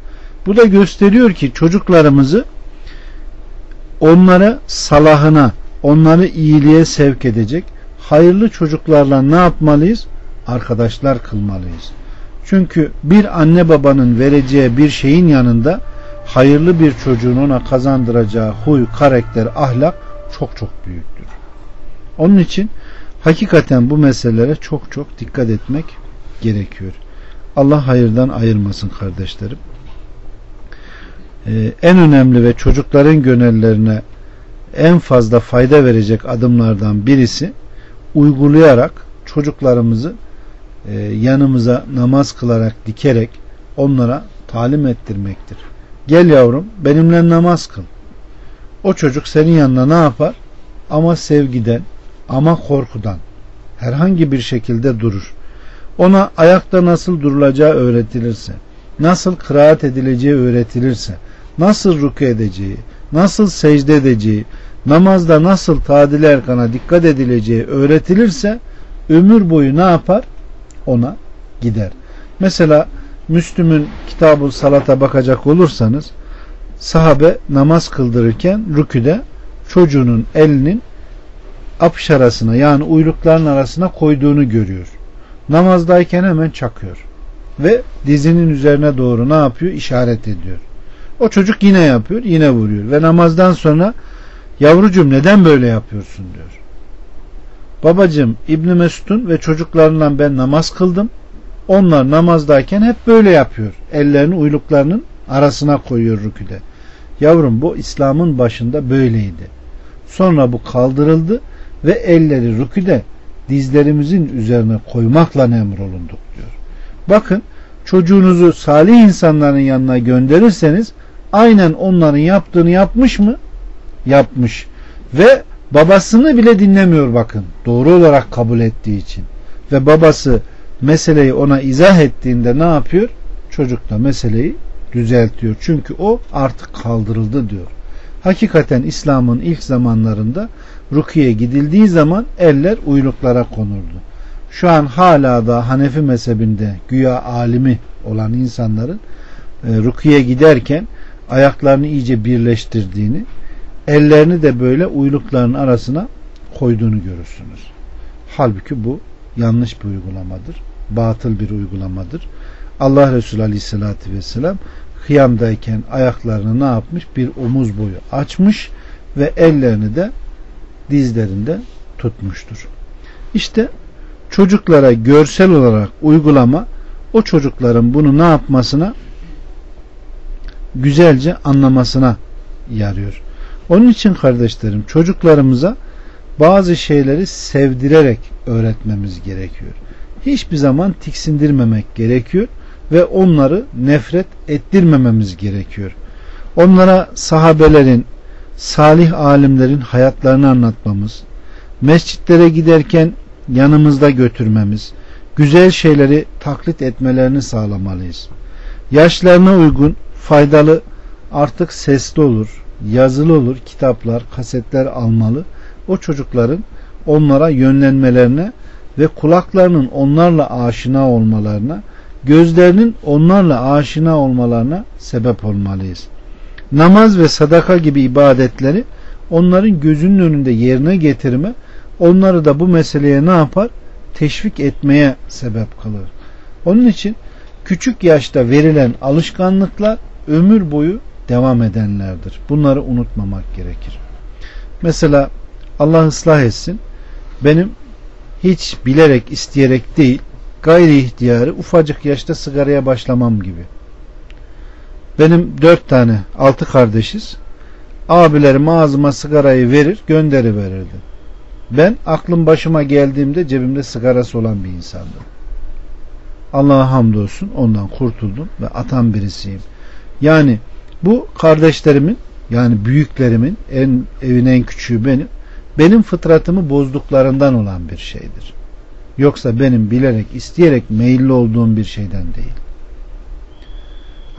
Bu da gösteriyor ki çocuklarımızı onlara salahına onları iyiliğe sevk edecek hayırlı çocuklarla ne yapmalıyız? Arkadaşlar kılmalıyız. Çünkü bir anne babanın vereceği bir şeyin yanında hayırlı bir çocuğun ona kazandıracağı huy, karakter, ahlak çok çok büyüktür. Onun için hakikaten bu meselelere çok çok dikkat etmek gerekiyor. Allah hayırdan ayırmasın kardeşlerim. Ee, en önemli ve çocukların gönüllerine en fazla fayda verecek adımlardan birisi uygulayarak çocuklarımızı e, yanımıza namaz kılarak dikerek onlara talim ettirmektir. Gel yavrum benimle namaz kıl. O çocuk senin yanına ne yapar? Ama sevgiden, ama korkudan herhangi bir şekilde durur. Ona ayakta nasıl durulacağı öğretilirse, nasıl kıraat edileceği öğretilirse, nasıl ruku edeceği, nasıl secde edeceği, namazda nasıl tadil erkana dikkat edileceği öğretilirse ömür boyu ne yapar? Ona gider. Mesela Müslüm'ün kitabı salata bakacak olursanız sahabe namaz kıldırırken rüküde çocuğunun elinin apış arasına yani uylukların arasına koyduğunu görüyor. Namazdayken hemen çakıyor. Ve dizinin üzerine doğru ne yapıyor? İşaret ediyor. O çocuk yine yapıyor, yine vuruyor. Ve namazdan sonra yavrucum neden böyle yapıyorsun diyor. Babacım İbn Mesud'un ve çocuklarından ben namaz kıldım. Onlar namazdayken hep böyle yapıyor. Ellerini uyluklarının arasına koyuyor rüküde. Yavrum bu İslam'ın başında böyleydi. Sonra bu kaldırıldı ve elleri rüküde dizlerimizin üzerine koymakla emrolunduk diyor. Bakın çocuğunuzu salih insanların yanına gönderirseniz aynen onların yaptığını yapmış mı? Yapmış. Ve babasını bile dinlemiyor bakın. Doğru olarak kabul ettiği için. Ve babası meseleyi ona izah ettiğinde ne yapıyor? Çocuk da meseleyi düzeltiyor. Çünkü o artık kaldırıldı diyor. Hakikaten İslam'ın ilk zamanlarında rukiye gidildiği zaman eller uyluklara konurdu. Şu an hala da Hanefi mezhebinde güya alimi olan insanların e, rukiye giderken ayaklarını iyice birleştirdiğini, ellerini de böyle uylukların arasına koyduğunu görürsünüz. Halbuki bu yanlış bir uygulamadır. Batıl bir uygulamadır. Allah Resulü Aleyhisselatü Vesselam kıyamdayken ayaklarını ne yapmış? Bir omuz boyu açmış ve ellerini de dizlerinde tutmuştur. İşte çocuklara görsel olarak uygulama o çocukların bunu ne yapmasına güzelce anlamasına yarıyor. Onun için kardeşlerim çocuklarımıza bazı şeyleri sevdirerek öğretmemiz gerekiyor. Hiçbir zaman tiksindirmemek gerekiyor ve onları nefret ettirmememiz gerekiyor. Onlara sahabelerin, salih alimlerin hayatlarını anlatmamız, mescitlere giderken yanımızda götürmemiz, güzel şeyleri taklit etmelerini sağlamalıyız. Yaşlarına uygun, faydalı, artık sesli olur, yazılı olur, kitaplar, kasetler almalı. O çocukların onlara yönlenmelerine ve kulaklarının onlarla aşina olmalarına, gözlerinin onlarla aşina olmalarına sebep olmalıyız. Namaz ve sadaka gibi ibadetleri onların gözünün önünde yerine getirme, onları da bu meseleye ne yapar? Teşvik etmeye sebep kılır. Onun için küçük yaşta verilen alışkanlıklar ömür boyu devam edenlerdir. Bunları unutmamak gerekir. Mesela Allah ıslah etsin. Benim hiç bilerek isteyerek değil gayri ihtiyarı ufacık yaşta sigaraya başlamam gibi. Benim dört tane altı kardeşiz. Abilerim ağzıma sigarayı verir gönderi verirdi. Ben aklım başıma geldiğimde cebimde sigarası olan bir insandım. Allah'a hamdolsun ondan kurtuldum ve atan birisiyim. Yani bu kardeşlerimin yani büyüklerimin en evin en küçüğü benim benim fıtratımı bozduklarından olan bir şeydir. Yoksa benim bilerek isteyerek meyilli olduğum bir şeyden değil.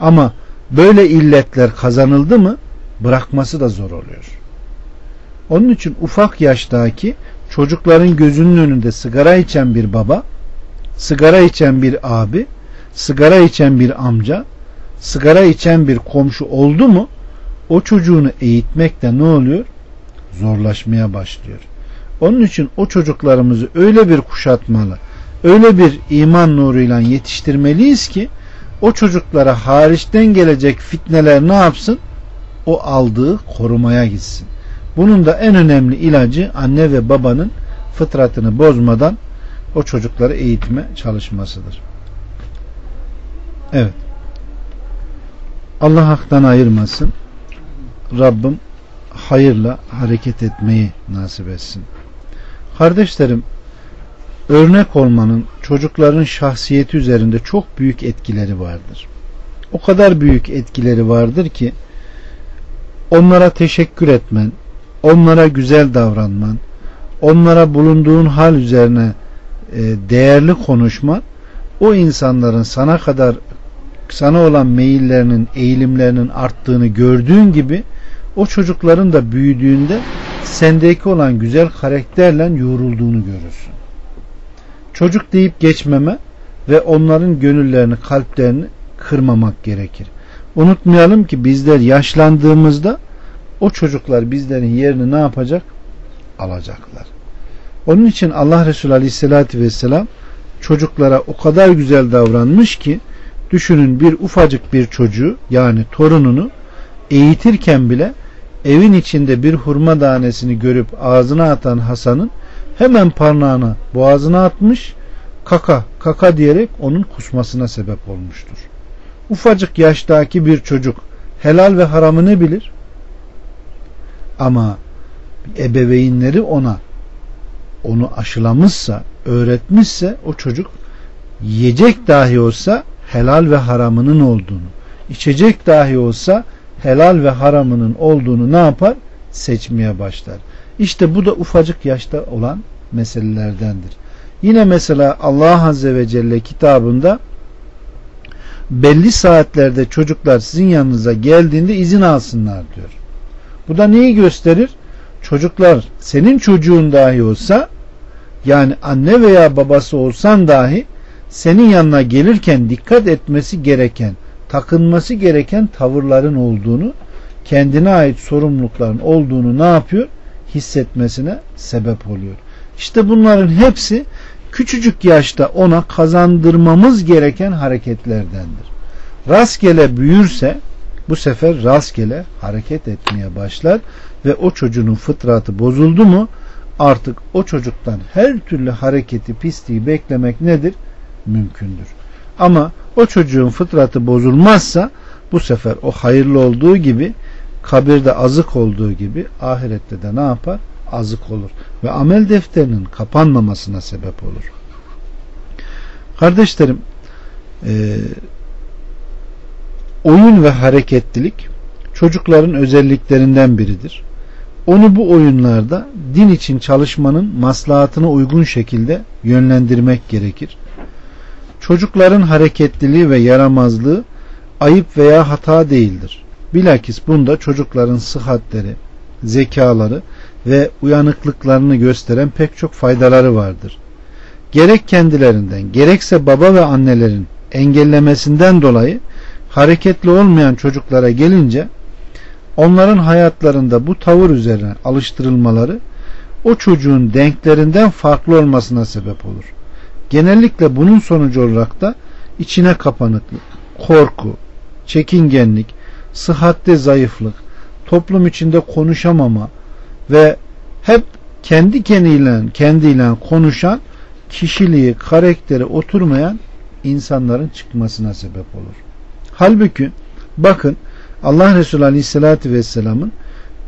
Ama böyle illetler kazanıldı mı bırakması da zor oluyor. Onun için ufak yaştaki çocukların gözünün önünde sigara içen bir baba, sigara içen bir abi, sigara içen bir amca, sigara içen bir komşu oldu mu o çocuğunu eğitmek de ne oluyor? Zorlaşmaya başlıyor. Onun için o çocuklarımızı öyle bir kuşatmalı, öyle bir iman nuruyla yetiştirmeliyiz ki o çocuklara hariçten gelecek fitneler ne yapsın? O aldığı korumaya gitsin. Bunun da en önemli ilacı anne ve babanın fıtratını bozmadan o çocukları eğitime çalışmasıdır. Evet. Allah haktan ayırmasın. Rabbim hayırla hareket etmeyi nasip etsin. Kardeşlerim, örnek olmanın çocukların şahsiyeti üzerinde çok büyük etkileri vardır. O kadar büyük etkileri vardır ki onlara teşekkür etmen, onlara güzel davranman, onlara bulunduğun hal üzerine e, değerli konuşman o insanların sana kadar sana olan meyillerinin, eğilimlerinin arttığını gördüğün gibi o çocukların da büyüdüğünde sendeki olan güzel karakterle yoğrulduğunu görürsün. Çocuk deyip geçmeme ve onların gönüllerini, kalplerini kırmamak gerekir. Unutmayalım ki bizler yaşlandığımızda o çocuklar bizlerin yerini ne yapacak? Alacaklar. Onun için Allah Resulü Aleyhisselatü Vesselam çocuklara o kadar güzel davranmış ki düşünün bir ufacık bir çocuğu yani torununu eğitirken bile evin içinde bir hurma tanesini görüp ağzına atan Hasan'ın hemen parnağını boğazına atmış kaka kaka diyerek onun kusmasına sebep olmuştur. Ufacık yaştaki bir çocuk helal ve haramı ne bilir? Ama ebeveynleri ona onu aşılamışsa, öğretmişse o çocuk yiyecek dahi olsa helal ve haramının olduğunu, içecek dahi olsa helal ve haramının olduğunu ne yapar? Seçmeye başlar. İşte bu da ufacık yaşta olan meselelerdendir. Yine mesela Allah Azze ve Celle kitabında belli saatlerde çocuklar sizin yanınıza geldiğinde izin alsınlar diyor. Bu da neyi gösterir? Çocuklar senin çocuğun dahi olsa yani anne veya babası olsan dahi senin yanına gelirken dikkat etmesi gereken, takınması gereken tavırların olduğunu, kendine ait sorumlulukların olduğunu ne yapıyor? Hissetmesine sebep oluyor. İşte bunların hepsi küçücük yaşta ona kazandırmamız gereken hareketlerdendir. Rastgele büyürse bu sefer rastgele hareket etmeye başlar ve o çocuğun fıtratı bozuldu mu artık o çocuktan her türlü hareketi pisliği beklemek nedir? Mümkündür. Ama o çocuğun fıtratı bozulmazsa bu sefer o hayırlı olduğu gibi kabirde azık olduğu gibi ahirette de ne yapar? Azık olur. Ve amel defterinin kapanmamasına sebep olur. Kardeşlerim e, oyun ve hareketlilik çocukların özelliklerinden biridir. Onu bu oyunlarda din için çalışmanın maslahatına uygun şekilde yönlendirmek gerekir. Çocukların hareketliliği ve yaramazlığı ayıp veya hata değildir. Bilakis bunda çocukların sıhhatleri, zekaları ve uyanıklıklarını gösteren pek çok faydaları vardır. Gerek kendilerinden gerekse baba ve annelerin engellemesinden dolayı hareketli olmayan çocuklara gelince onların hayatlarında bu tavır üzerine alıştırılmaları o çocuğun denklerinden farklı olmasına sebep olur. Genellikle bunun sonucu olarak da içine kapanıklık, korku, çekingenlik, sıhhatte zayıflık, toplum içinde konuşamama ve hep kendi kendiyle kendiyle konuşan kişiliği, karakteri oturmayan insanların çıkmasına sebep olur. Halbuki bakın Allah Resulü Aleyhisselatü Vesselam'ın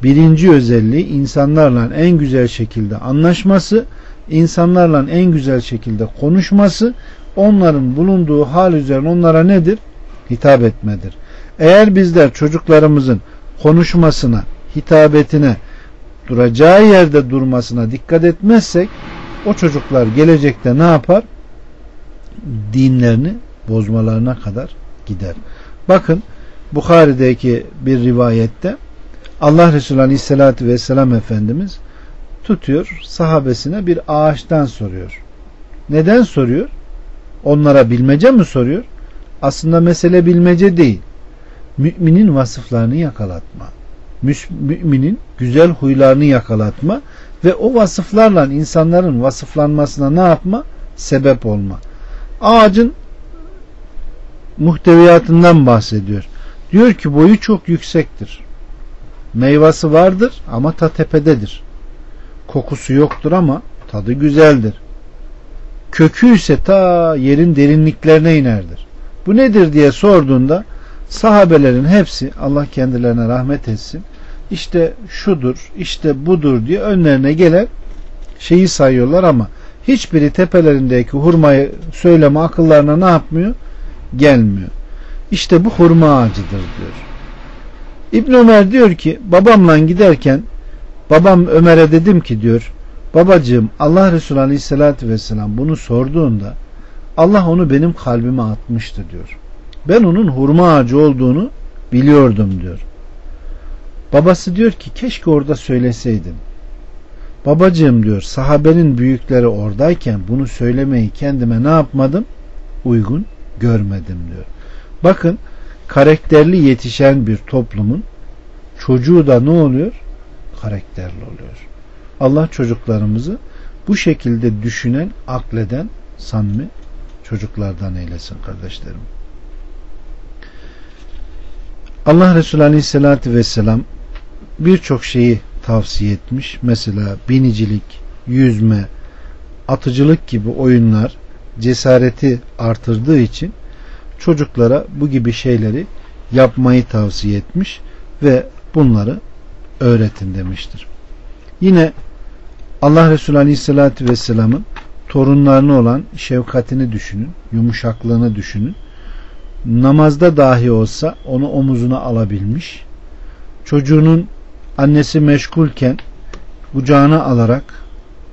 birinci özelliği insanlarla en güzel şekilde anlaşması, insanlarla en güzel şekilde konuşması, onların bulunduğu hal üzerine onlara nedir? Hitap etmedir. Eğer bizler çocuklarımızın konuşmasına, hitabetine, duracağı yerde durmasına dikkat etmezsek o çocuklar gelecekte ne yapar? Dinlerini bozmalarına kadar gider. Bakın Bukhari'deki bir rivayette Allah Resulü Aleyhisselatü Vesselam Efendimiz tutuyor sahabesine bir ağaçtan soruyor. Neden soruyor? Onlara bilmece mi soruyor? Aslında mesele bilmece değil. Müminin vasıflarını yakalatma. Müminin güzel huylarını yakalatma ve o vasıflarla insanların vasıflanmasına ne yapma? Sebep olma. Ağacın muhteviyatından bahsediyor. Diyor ki boyu çok yüksektir. Meyvası vardır ama ta tepededir. Kokusu yoktur ama tadı güzeldir. Kökü ise ta yerin derinliklerine inerdir. Bu nedir diye sorduğunda sahabelerin hepsi Allah kendilerine rahmet etsin. İşte şudur, işte budur diye önlerine gelen şeyi sayıyorlar ama hiçbiri tepelerindeki hurmayı söyleme akıllarına ne yapmıyor? Gelmiyor. İşte bu hurma ağacıdır diyor. İbn Ömer diyor ki babamla giderken babam Ömer'e dedim ki diyor babacığım Allah Resulü Aleyhisselatü Vesselam bunu sorduğunda Allah onu benim kalbime atmıştı diyor. Ben onun hurma ağacı olduğunu biliyordum diyor. Babası diyor ki keşke orada söyleseydin. Babacığım diyor sahabenin büyükleri oradayken bunu söylemeyi kendime ne yapmadım? Uygun görmedim diyor. Bakın karakterli yetişen bir toplumun çocuğu da ne oluyor? Karakterli oluyor. Allah çocuklarımızı bu şekilde düşünen, akleden, samimi çocuklardan eylesin kardeşlerim. Allah Resulü Aleyhisselatü Vesselam birçok şeyi tavsiye etmiş. Mesela binicilik, yüzme, atıcılık gibi oyunlar cesareti artırdığı için çocuklara bu gibi şeyleri yapmayı tavsiye etmiş ve bunları öğretin demiştir. Yine Allah Resulü Aleyhisselatü Vesselam'ın torunlarına olan şefkatini düşünün, yumuşaklığını düşünün. Namazda dahi olsa onu omuzuna alabilmiş. Çocuğunun annesi meşgulken kucağına alarak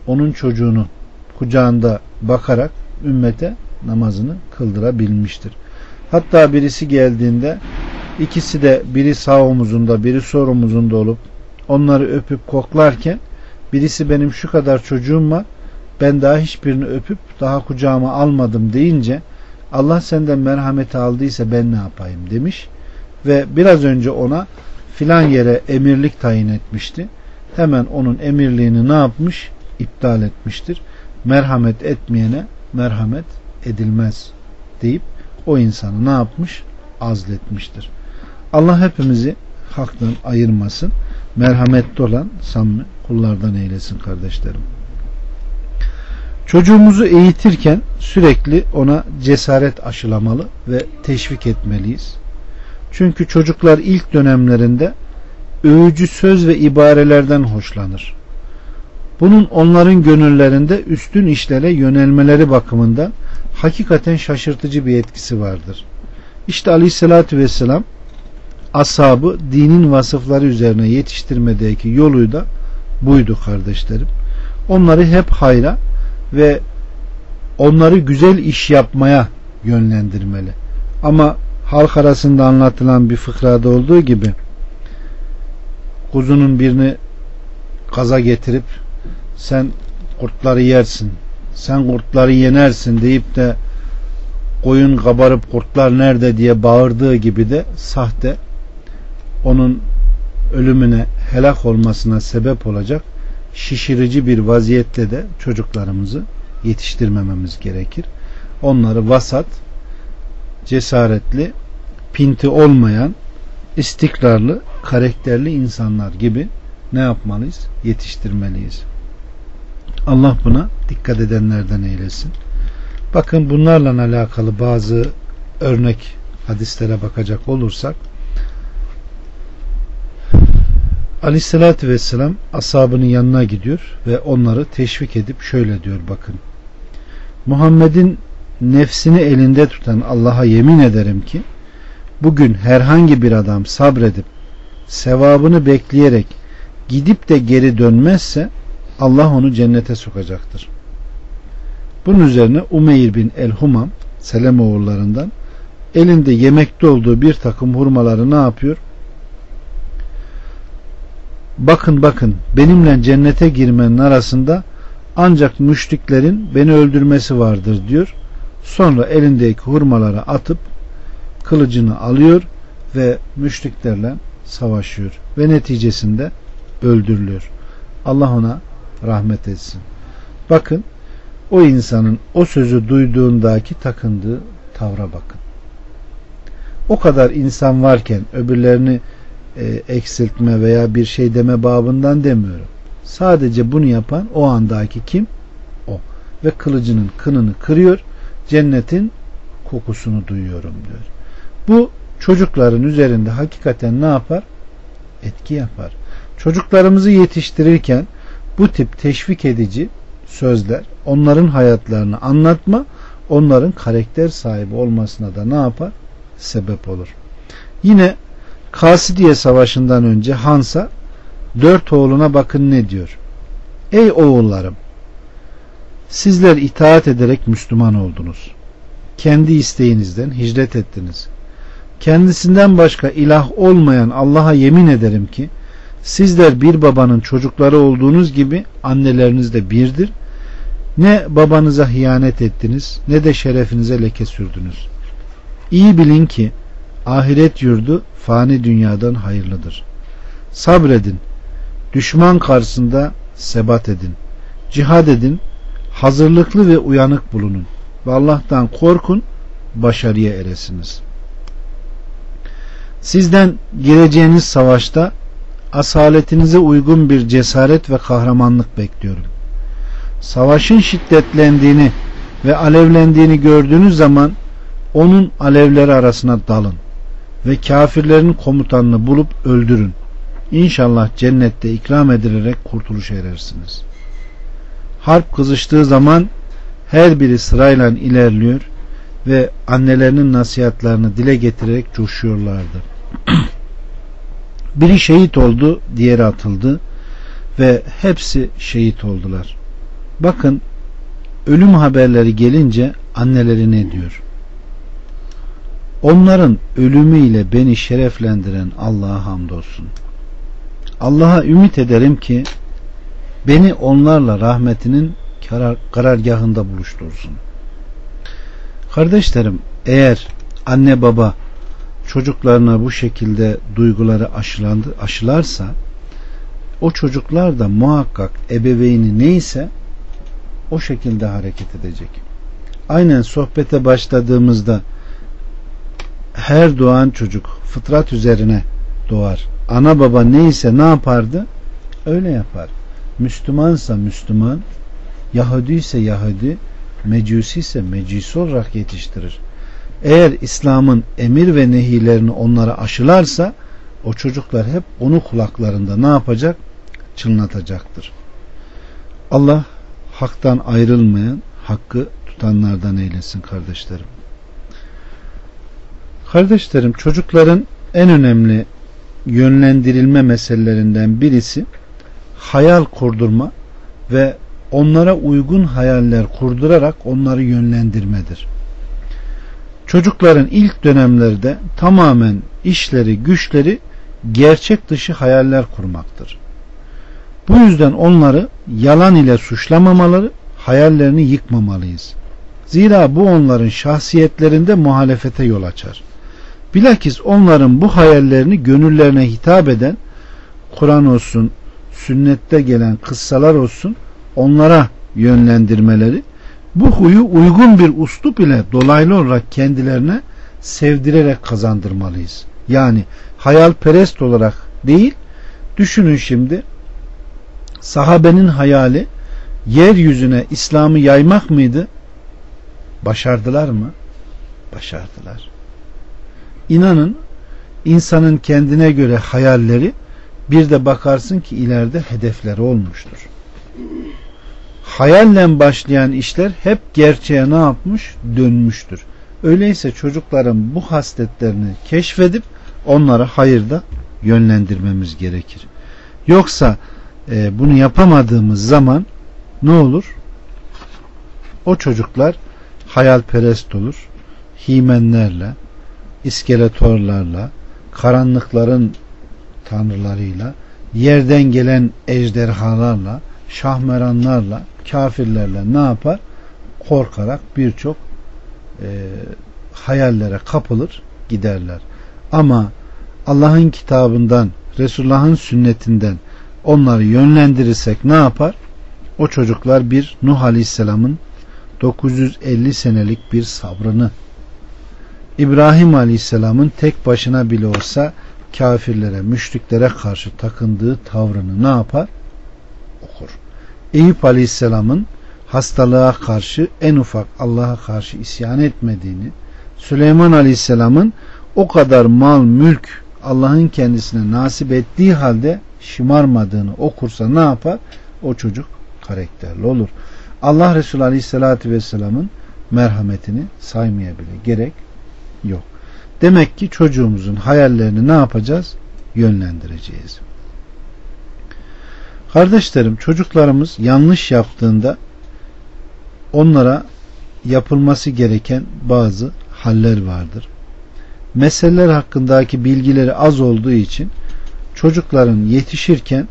onun çocuğunu kucağında bakarak ümmete namazını kıldırabilmiştir. Hatta birisi geldiğinde ikisi de biri sağ omuzunda biri sol omuzunda olup onları öpüp koklarken birisi benim şu kadar çocuğum var ben daha hiçbirini öpüp daha kucağıma almadım deyince Allah senden merhameti aldıysa ben ne yapayım demiş ve biraz önce ona filan yere emirlik tayin etmişti. Hemen onun emirliğini ne yapmış? İptal etmiştir. Merhamet etmeyene merhamet edilmez deyip o insanı ne yapmış? Azletmiştir. Allah hepimizi haktan ayırmasın. Merhametli olan samimi kullardan eylesin kardeşlerim. Çocuğumuzu eğitirken sürekli ona cesaret aşılamalı ve teşvik etmeliyiz. Çünkü çocuklar ilk dönemlerinde övücü söz ve ibarelerden hoşlanır. Bunun onların gönüllerinde üstün işlere yönelmeleri bakımından hakikaten şaşırtıcı bir etkisi vardır. İşte aleyhissalatü vesselam ashabı dinin vasıfları üzerine yetiştirmedeki yolu da buydu kardeşlerim. Onları hep hayra ve onları güzel iş yapmaya yönlendirmeli. Ama halk arasında anlatılan bir fıkrada olduğu gibi kuzunun birini kaza getirip sen kurtları yersin sen kurtları yenersin deyip de koyun kabarıp kurtlar nerede diye bağırdığı gibi de sahte onun ölümüne helak olmasına sebep olacak şişirici bir vaziyette de çocuklarımızı yetiştirmememiz gerekir. Onları vasat, cesaretli, pinti olmayan, istikrarlı, karakterli insanlar gibi ne yapmalıyız? Yetiştirmeliyiz. Allah buna dikkat edenlerden eylesin. Bakın bunlarla alakalı bazı örnek hadislere bakacak olursak Aleyhissalatü Vesselam ashabının yanına gidiyor ve onları teşvik edip şöyle diyor bakın. Muhammed'in nefsini elinde tutan Allah'a yemin ederim ki bugün herhangi bir adam sabredip sevabını bekleyerek gidip de geri dönmezse Allah onu cennete sokacaktır. Bunun üzerine Umeyr bin El-Humam Selem elinde yemekte olduğu bir takım hurmaları ne yapıyor? Bakın bakın benimle cennete girmenin arasında ancak müşriklerin beni öldürmesi vardır diyor. Sonra elindeki hurmaları atıp kılıcını alıyor ve müşriklerle savaşıyor ve neticesinde öldürülüyor. Allah ona rahmet etsin. Bakın o insanın o sözü duyduğundaki takındığı tavra bakın. O kadar insan varken öbürlerini e, eksiltme veya bir şey deme babından demiyorum. Sadece bunu yapan o andaki kim? O. Ve kılıcının kınını kırıyor. Cennetin kokusunu duyuyorum diyor. Bu çocukların üzerinde hakikaten ne yapar? Etki yapar. Çocuklarımızı yetiştirirken bu tip teşvik edici sözler onların hayatlarını anlatma onların karakter sahibi olmasına da ne yapar? Sebep olur. Yine Kasidiye Savaşı'ndan önce Hansa dört oğluna bakın ne diyor. Ey oğullarım sizler itaat ederek Müslüman oldunuz. Kendi isteğinizden hicret ettiniz. Kendisinden başka ilah olmayan Allah'a yemin ederim ki Sizler bir babanın çocukları olduğunuz gibi anneleriniz de birdir. Ne babanıza hıyanet ettiniz ne de şerefinize leke sürdünüz. İyi bilin ki ahiret yurdu fani dünyadan hayırlıdır. Sabredin. Düşman karşısında sebat edin. Cihad edin. Hazırlıklı ve uyanık bulunun. Ve Allah'tan korkun. Başarıya eresiniz. Sizden gireceğiniz savaşta asaletinize uygun bir cesaret ve kahramanlık bekliyorum. Savaşın şiddetlendiğini ve alevlendiğini gördüğünüz zaman onun alevleri arasına dalın ve kafirlerin komutanını bulup öldürün. İnşallah cennette ikram edilerek kurtuluş erersiniz. Harp kızıştığı zaman her biri sırayla ilerliyor ve annelerinin nasihatlarını dile getirerek coşuyorlardı. Biri şehit oldu, diğeri atıldı ve hepsi şehit oldular. Bakın ölüm haberleri gelince anneleri ne diyor? Onların ölümüyle beni şereflendiren Allah'a hamdolsun. Allah'a ümit ederim ki beni onlarla rahmetinin karar, karargahında buluştursun. Kardeşlerim eğer anne baba çocuklarına bu şekilde duyguları aşılandı, aşılarsa o çocuklar da muhakkak ebeveyni neyse o şekilde hareket edecek. Aynen sohbete başladığımızda her doğan çocuk fıtrat üzerine doğar. Ana baba neyse ne yapardı? Öyle yapar. Müslümansa Müslüman, Yahudi ise Yahudi, Mecusi ise Mecusi olarak yetiştirir. Eğer İslam'ın emir ve nehilerini onlara aşılarsa o çocuklar hep onu kulaklarında ne yapacak? Çınlatacaktır. Allah haktan ayrılmayan, hakkı tutanlardan eylesin kardeşlerim. Kardeşlerim çocukların en önemli yönlendirilme meselelerinden birisi hayal kurdurma ve onlara uygun hayaller kurdurarak onları yönlendirmedir. Çocukların ilk dönemlerde tamamen işleri, güçleri gerçek dışı hayaller kurmaktır. Bu yüzden onları yalan ile suçlamamaları, hayallerini yıkmamalıyız. Zira bu onların şahsiyetlerinde muhalefete yol açar. Bilakis onların bu hayallerini gönüllerine hitap eden Kur'an olsun, sünnette gelen kıssalar olsun onlara yönlendirmeleri bu huyu uygun bir uslup ile dolaylı olarak kendilerine sevdirerek kazandırmalıyız. Yani hayalperest olarak değil düşünün şimdi sahabenin hayali yeryüzüne İslam'ı yaymak mıydı? Başardılar mı? Başardılar. İnanın insanın kendine göre hayalleri bir de bakarsın ki ileride hedefleri olmuştur. Hayalle başlayan işler hep gerçeğe ne yapmış? Dönmüştür. Öyleyse çocukların bu hasletlerini keşfedip onları hayırda yönlendirmemiz gerekir. Yoksa e, bunu yapamadığımız zaman ne olur? O çocuklar hayalperest olur. Himenlerle, iskeletorlarla, karanlıkların tanrılarıyla, yerden gelen ejderhalarla, şahmeranlarla, kafirlerle ne yapar? Korkarak birçok e, hayallere kapılır giderler. Ama Allah'ın kitabından, Resulullah'ın sünnetinden onları yönlendirirsek ne yapar? O çocuklar bir Nuh Aleyhisselam'ın 950 senelik bir sabrını İbrahim Aleyhisselam'ın tek başına bile olsa kafirlere, müşriklere karşı takındığı tavrını ne yapar? Okur. Eyüp Aleyhisselam'ın hastalığa karşı en ufak Allah'a karşı isyan etmediğini, Süleyman Aleyhisselam'ın o kadar mal, mülk Allah'ın kendisine nasip ettiği halde şımarmadığını okursa ne yapar? O çocuk karakterli olur. Allah Resulü Aleyhisselatü Vesselam'ın merhametini saymaya bile gerek yok. Demek ki çocuğumuzun hayallerini ne yapacağız? Yönlendireceğiz. Kardeşlerim çocuklarımız yanlış yaptığında onlara yapılması gereken bazı haller vardır. Meseleler hakkındaki bilgileri az olduğu için çocukların yetişirken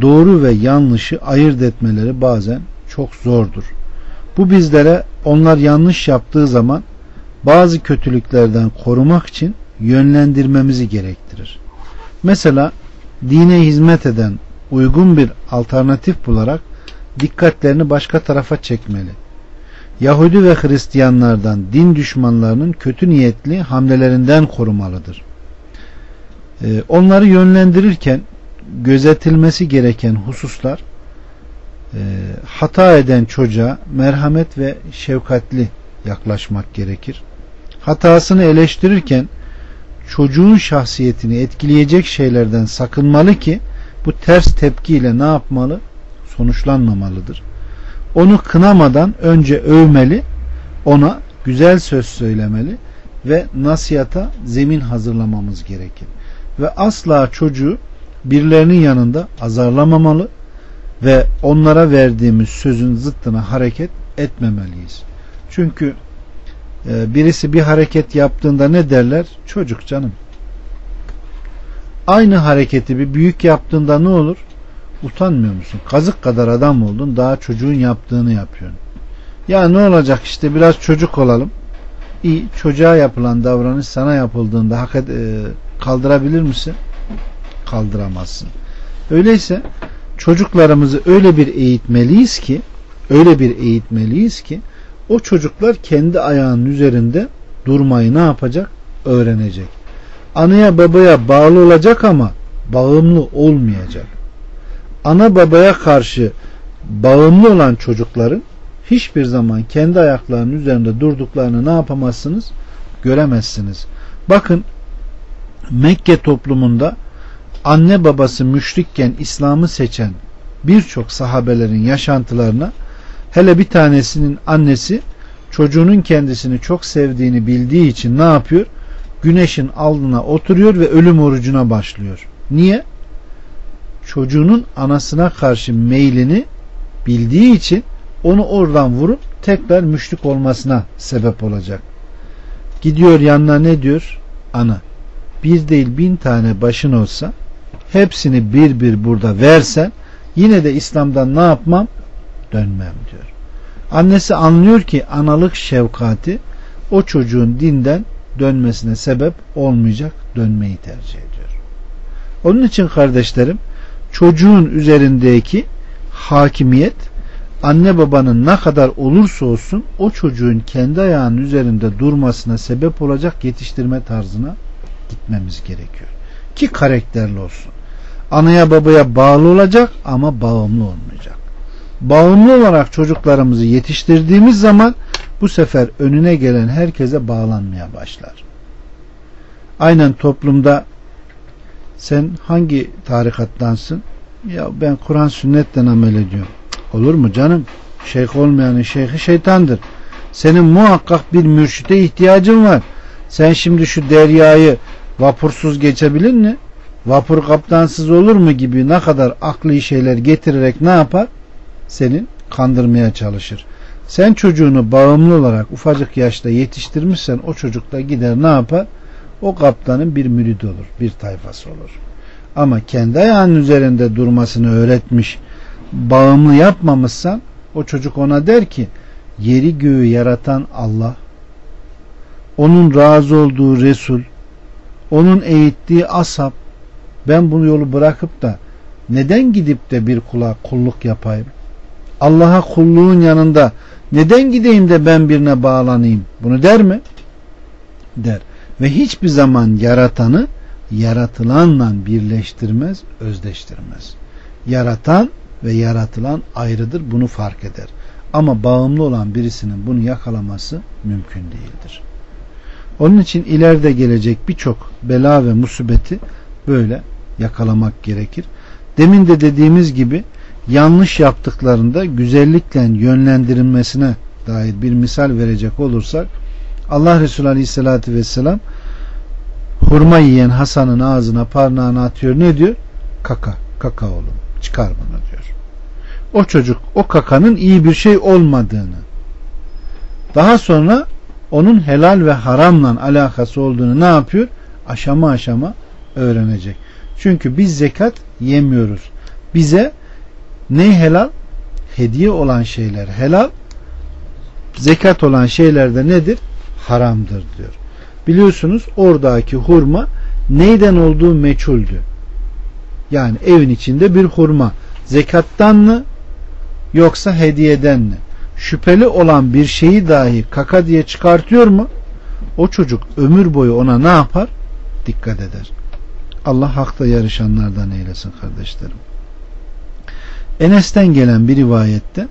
doğru ve yanlışı ayırt etmeleri bazen çok zordur. Bu bizlere onlar yanlış yaptığı zaman bazı kötülüklerden korumak için yönlendirmemizi gerektirir. Mesela dine hizmet eden uygun bir alternatif bularak dikkatlerini başka tarafa çekmeli. Yahudi ve Hristiyanlardan din düşmanlarının kötü niyetli hamlelerinden korumalıdır. Ee, onları yönlendirirken gözetilmesi gereken hususlar e, hata eden çocuğa merhamet ve şefkatli yaklaşmak gerekir. Hatasını eleştirirken çocuğun şahsiyetini etkileyecek şeylerden sakınmalı ki bu ters tepkiyle ne yapmalı? Sonuçlanmamalıdır. Onu kınamadan önce övmeli, ona güzel söz söylemeli ve nasihata zemin hazırlamamız gerekir. Ve asla çocuğu birilerinin yanında azarlamamalı ve onlara verdiğimiz sözün zıttına hareket etmemeliyiz. Çünkü birisi bir hareket yaptığında ne derler? Çocuk canım. Aynı hareketi bir büyük yaptığında ne olur? Utanmıyor musun? Kazık kadar adam oldun daha çocuğun yaptığını yapıyorsun. Ya ne olacak işte biraz çocuk olalım. İyi çocuğa yapılan davranış sana yapıldığında e, kaldırabilir misin? Kaldıramazsın. Öyleyse çocuklarımızı öyle bir eğitmeliyiz ki öyle bir eğitmeliyiz ki o çocuklar kendi ayağının üzerinde durmayı ne yapacak? Öğrenecek. Anaya babaya bağlı olacak ama bağımlı olmayacak. Ana babaya karşı bağımlı olan çocukların hiçbir zaman kendi ayaklarının üzerinde durduklarını ne yapamazsınız? Göremezsiniz. Bakın Mekke toplumunda anne babası müşrikken İslam'ı seçen birçok sahabelerin yaşantılarına hele bir tanesinin annesi çocuğunun kendisini çok sevdiğini bildiği için ne yapıyor? Güneşin alnına oturuyor ve ölüm orucuna başlıyor. Niye? Çocuğunun anasına karşı meylini bildiği için onu oradan vurup tekrar müşrik olmasına sebep olacak. Gidiyor yanına ne diyor? Ana bir değil bin tane başın olsa hepsini bir bir burada versen yine de İslam'dan ne yapmam? Dönmem diyor. Annesi anlıyor ki analık şefkati o çocuğun dinden dönmesine sebep olmayacak dönmeyi tercih ediyor. Onun için kardeşlerim çocuğun üzerindeki hakimiyet anne babanın ne kadar olursa olsun o çocuğun kendi ayağının üzerinde durmasına sebep olacak yetiştirme tarzına gitmemiz gerekiyor. Ki karakterli olsun. Anaya babaya bağlı olacak ama bağımlı olmayacak. Bağımlı olarak çocuklarımızı yetiştirdiğimiz zaman bu sefer önüne gelen herkese bağlanmaya başlar. Aynen toplumda sen hangi tarikattansın? Ya ben Kur'an sünnetten amel ediyorum. Olur mu canım? Şeyh olmayanın şeyhi şeytandır. Senin muhakkak bir mürşite ihtiyacın var. Sen şimdi şu deryayı vapursuz geçebilir mi? Vapur kaptansız olur mu gibi ne kadar aklı şeyler getirerek ne yapar? Senin kandırmaya çalışır. Sen çocuğunu bağımlı olarak ufacık yaşta yetiştirmişsen o çocuk da gider ne yapar? O kaptanın bir müridi olur, bir tayfası olur. Ama kendi ayağının üzerinde durmasını öğretmiş, bağımlı yapmamışsan o çocuk ona der ki yeri göğü yaratan Allah, onun razı olduğu Resul, onun eğittiği asap, ben bu yolu bırakıp da neden gidip de bir kula kulluk yapayım? Allah'a kulluğun yanında neden gideyim de ben birine bağlanayım? Bunu der mi? Der. Ve hiçbir zaman yaratanı yaratılanla birleştirmez, özdeştirmez. Yaratan ve yaratılan ayrıdır. Bunu fark eder. Ama bağımlı olan birisinin bunu yakalaması mümkün değildir. Onun için ileride gelecek birçok bela ve musibeti böyle yakalamak gerekir. Demin de dediğimiz gibi yanlış yaptıklarında güzellikle yönlendirilmesine dair bir misal verecek olursak Allah Resulü Aleyhisselatü Vesselam hurma yiyen Hasan'ın ağzına parnağını atıyor. Ne diyor? Kaka, kaka oğlum çıkar bunu diyor. O çocuk o kakanın iyi bir şey olmadığını daha sonra onun helal ve haramla alakası olduğunu ne yapıyor? Aşama aşama öğrenecek. Çünkü biz zekat yemiyoruz. Bize ne helal? Hediye olan şeyler helal. Zekat olan şeyler de nedir? Haramdır diyor. Biliyorsunuz oradaki hurma neyden olduğu meçhuldü. Yani evin içinde bir hurma zekattan mı yoksa hediyeden mi? Şüpheli olan bir şeyi dahi kaka diye çıkartıyor mu? O çocuk ömür boyu ona ne yapar? Dikkat eder. Allah hakta yarışanlardan eylesin kardeşlerim. Enes'ten gelen bir rivayette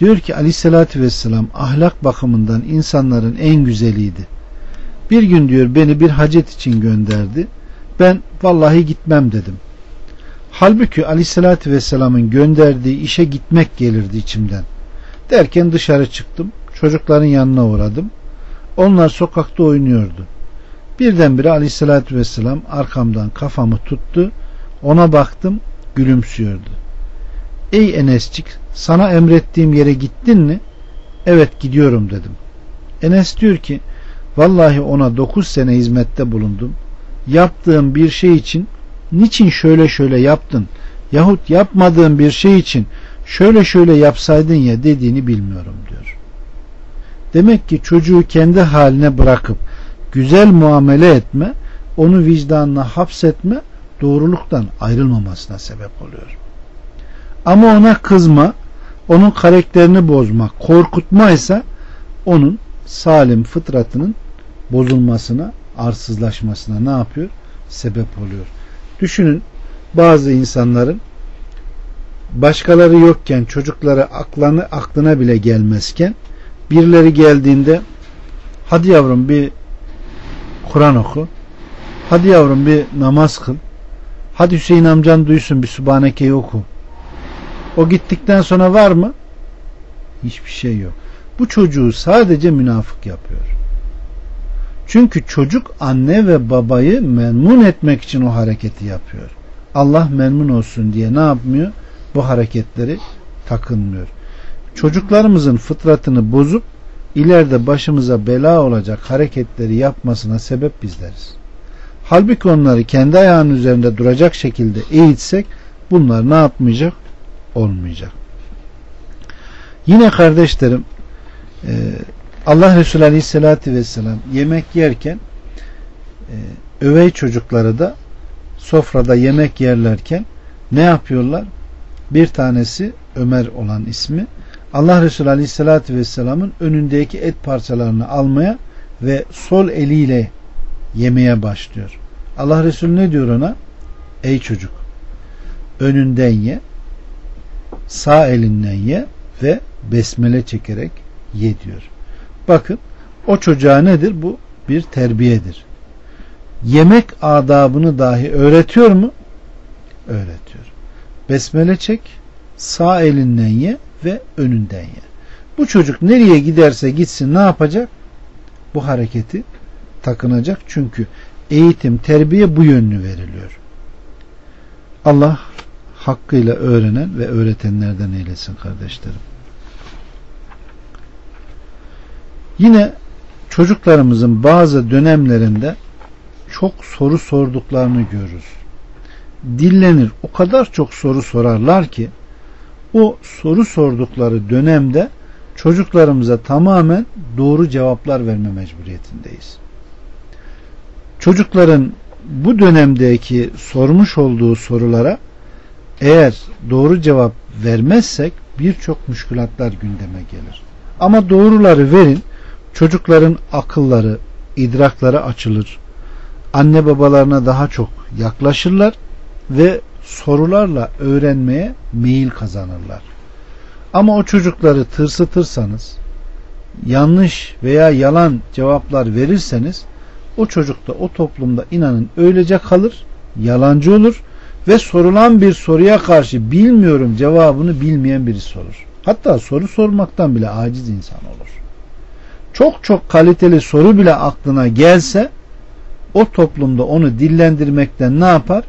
diyor ki aleyhissalatü vesselam ahlak bakımından insanların en güzeliydi. Bir gün diyor beni bir hacet için gönderdi. Ben vallahi gitmem dedim. Halbuki aleyhissalatü vesselamın gönderdiği işe gitmek gelirdi içimden. Derken dışarı çıktım. Çocukların yanına uğradım. Onlar sokakta oynuyordu. Birdenbire aleyhissalatü vesselam arkamdan kafamı tuttu. Ona baktım gülümsüyordu. Ey Enescik sana emrettiğim yere gittin mi? Evet gidiyorum dedim. Enes diyor ki vallahi ona dokuz sene hizmette bulundum. Yaptığım bir şey için niçin şöyle şöyle yaptın yahut yapmadığın bir şey için şöyle şöyle yapsaydın ya dediğini bilmiyorum diyor. Demek ki çocuğu kendi haline bırakıp güzel muamele etme, onu vicdanına hapsetme doğruluktan ayrılmamasına sebep oluyor. Ama ona kızma, onun karakterini bozma, korkutma ise onun salim fıtratının bozulmasına, arsızlaşmasına ne yapıyor? Sebep oluyor. Düşünün bazı insanların başkaları yokken çocukları aklını, aklına bile gelmezken birileri geldiğinde hadi yavrum bir Kur'an oku hadi yavrum bir namaz kıl hadi Hüseyin amcan duysun bir Subhaneke'yi oku o gittikten sonra var mı? Hiçbir şey yok. Bu çocuğu sadece münafık yapıyor. Çünkü çocuk anne ve babayı memnun etmek için o hareketi yapıyor. Allah memnun olsun diye ne yapmıyor? Bu hareketleri takınmıyor. Çocuklarımızın fıtratını bozup ileride başımıza bela olacak hareketleri yapmasına sebep bizleriz. Halbuki onları kendi ayağının üzerinde duracak şekilde eğitsek bunlar ne yapmayacak? Olmayacak. Yine kardeşlerim e, Allah Resulü Aleyhisselatü Vesselam yemek yerken e, övey çocukları da sofrada yemek yerlerken ne yapıyorlar? Bir tanesi Ömer olan ismi Allah Resulü Aleyhisselatü Vesselam'ın önündeki et parçalarını almaya ve sol eliyle yemeye başlıyor. Allah Resulü ne diyor ona? Ey çocuk önünden ye sağ elinden ye ve besmele çekerek ye diyor. Bakın o çocuğa nedir? Bu bir terbiyedir. Yemek adabını dahi öğretiyor mu? Öğretiyor. Besmele çek, sağ elinden ye ve önünden ye. Bu çocuk nereye giderse gitsin ne yapacak? Bu hareketi takınacak. Çünkü eğitim, terbiye bu yönlü veriliyor. Allah hakkıyla öğrenen ve öğretenlerden eylesin kardeşlerim. Yine çocuklarımızın bazı dönemlerinde çok soru sorduklarını görürüz. Dillenir o kadar çok soru sorarlar ki o soru sordukları dönemde çocuklarımıza tamamen doğru cevaplar verme mecburiyetindeyiz. Çocukların bu dönemdeki sormuş olduğu sorulara eğer doğru cevap vermezsek birçok müşkülatlar gündeme gelir. Ama doğruları verin, çocukların akılları, idrakları açılır. Anne babalarına daha çok yaklaşırlar ve sorularla öğrenmeye meyil kazanırlar. Ama o çocukları tırsıtırsanız, yanlış veya yalan cevaplar verirseniz o çocuk da o toplumda inanın öylece kalır, yalancı olur ve sorulan bir soruya karşı bilmiyorum cevabını bilmeyen birisi olur. Hatta soru sormaktan bile aciz insan olur. Çok çok kaliteli soru bile aklına gelse o toplumda onu dillendirmekten ne yapar?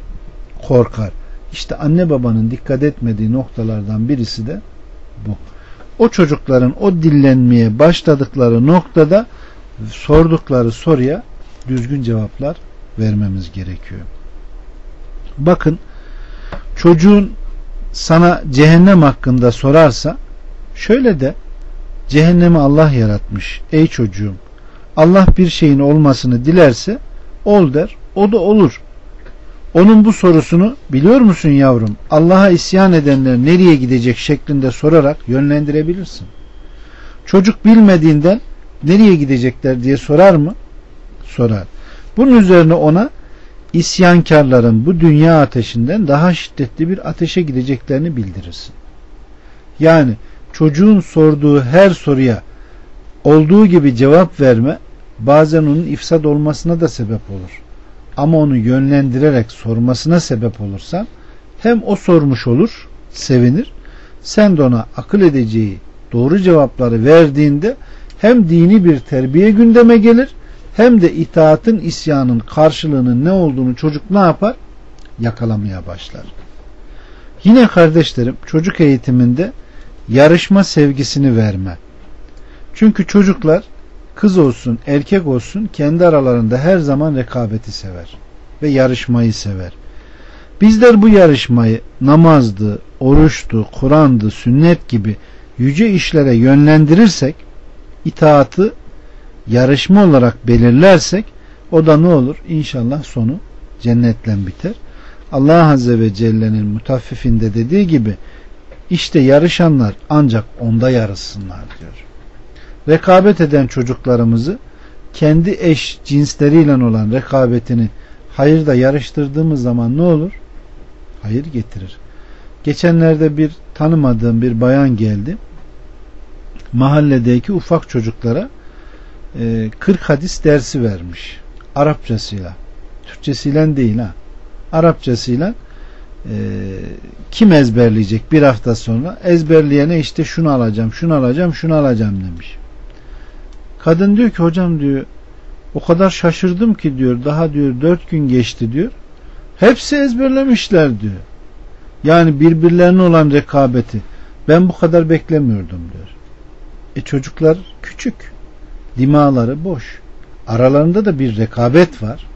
Korkar. İşte anne babanın dikkat etmediği noktalardan birisi de bu. O çocukların o dillenmeye başladıkları noktada sordukları soruya düzgün cevaplar vermemiz gerekiyor. Bakın çocuğun sana cehennem hakkında sorarsa şöyle de cehennemi Allah yaratmış. Ey çocuğum Allah bir şeyin olmasını dilerse ol der. O da olur. Onun bu sorusunu biliyor musun yavrum? Allah'a isyan edenler nereye gidecek şeklinde sorarak yönlendirebilirsin. Çocuk bilmediğinden nereye gidecekler diye sorar mı? Sorar. Bunun üzerine ona isyankarların bu dünya ateşinden daha şiddetli bir ateşe gideceklerini bildirirsin. Yani çocuğun sorduğu her soruya olduğu gibi cevap verme bazen onun ifsad olmasına da sebep olur. Ama onu yönlendirerek sormasına sebep olursan hem o sormuş olur, sevinir. Sen de ona akıl edeceği doğru cevapları verdiğinde hem dini bir terbiye gündeme gelir hem de itaatın isyanın karşılığının ne olduğunu çocuk ne yapar? Yakalamaya başlar. Yine kardeşlerim çocuk eğitiminde yarışma sevgisini verme. Çünkü çocuklar kız olsun erkek olsun kendi aralarında her zaman rekabeti sever ve yarışmayı sever. Bizler bu yarışmayı namazdı, oruçtu, Kur'an'dı, sünnet gibi yüce işlere yönlendirirsek itaatı yarışma olarak belirlersek o da ne olur? İnşallah sonu cennetle biter. Allah Azze ve Celle'nin mutaffifinde dediği gibi işte yarışanlar ancak onda yarışsınlar diyor. Rekabet eden çocuklarımızı kendi eş cinsleriyle olan rekabetini hayırda yarıştırdığımız zaman ne olur? Hayır getirir. Geçenlerde bir tanımadığım bir bayan geldi. Mahalledeki ufak çocuklara 40 e, hadis dersi vermiş. Arapçasıyla. Türkçesiyle değil ha. Arapçasıyla e, kim ezberleyecek bir hafta sonra ezberleyene işte şunu alacağım, şunu alacağım, şunu alacağım demiş. Kadın diyor ki hocam diyor o kadar şaşırdım ki diyor daha diyor dört gün geçti diyor. Hepsi ezberlemişler diyor. Yani birbirlerine olan rekabeti ben bu kadar beklemiyordum diyor. E çocuklar küçük. Dimaları boş. Aralarında da bir rekabet var.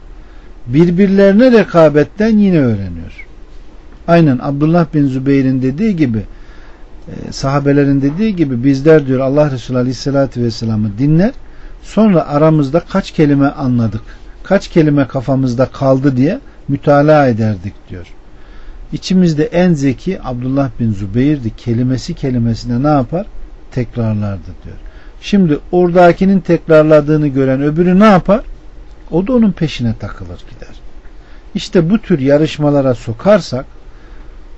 Birbirlerine rekabetten yine öğreniyor. Aynen Abdullah bin Zübeyir'in dediği gibi e, sahabelerin dediği gibi bizler diyor Allah Resulü Aleyhisselatü Vesselam'ı dinler sonra aramızda kaç kelime anladık kaç kelime kafamızda kaldı diye mütalaa ederdik diyor. İçimizde en zeki Abdullah bin Zübeyir'di. Kelimesi kelimesine ne yapar? Tekrarlardı diyor. Şimdi oradakinin tekrarladığını gören öbürü ne yapar? O da onun peşine takılır gider. İşte bu tür yarışmalara sokarsak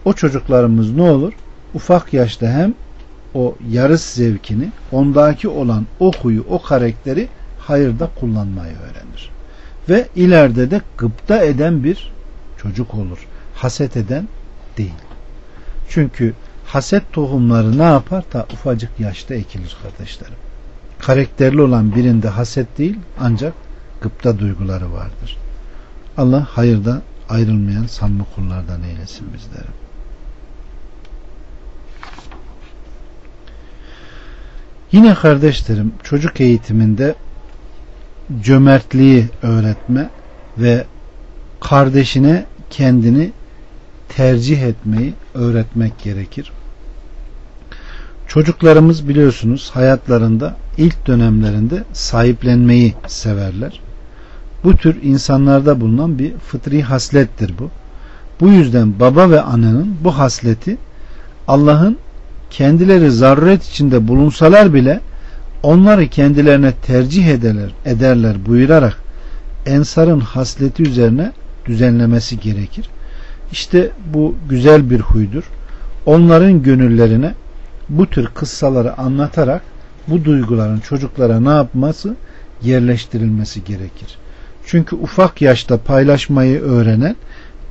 o çocuklarımız ne olur? Ufak yaşta hem o yarış zevkini, ondaki olan o huyu, o karakteri hayırda kullanmayı öğrenir. Ve ileride de gıpta eden bir çocuk olur. Haset eden değil. Çünkü haset tohumları ne yapar? Ta ufacık yaşta ekilir kardeşlerim. Karakterli olan birinde haset değil ancak gıpta duyguları vardır. Allah hayırda ayrılmayan samimi kullardan eylesin bizleri. Yine kardeşlerim çocuk eğitiminde cömertliği öğretme ve kardeşine kendini tercih etmeyi öğretmek gerekir. Çocuklarımız biliyorsunuz hayatlarında ilk dönemlerinde sahiplenmeyi severler. Bu tür insanlarda bulunan bir fıtri haslettir bu. Bu yüzden baba ve annenin bu hasleti Allah'ın kendileri zaruret içinde bulunsalar bile onları kendilerine tercih ederler, ederler buyurarak ensarın hasleti üzerine düzenlemesi gerekir. İşte bu güzel bir huydur. Onların gönüllerine bu tür kıssaları anlatarak bu duyguların çocuklara ne yapması? Yerleştirilmesi gerekir. Çünkü ufak yaşta paylaşmayı öğrenen,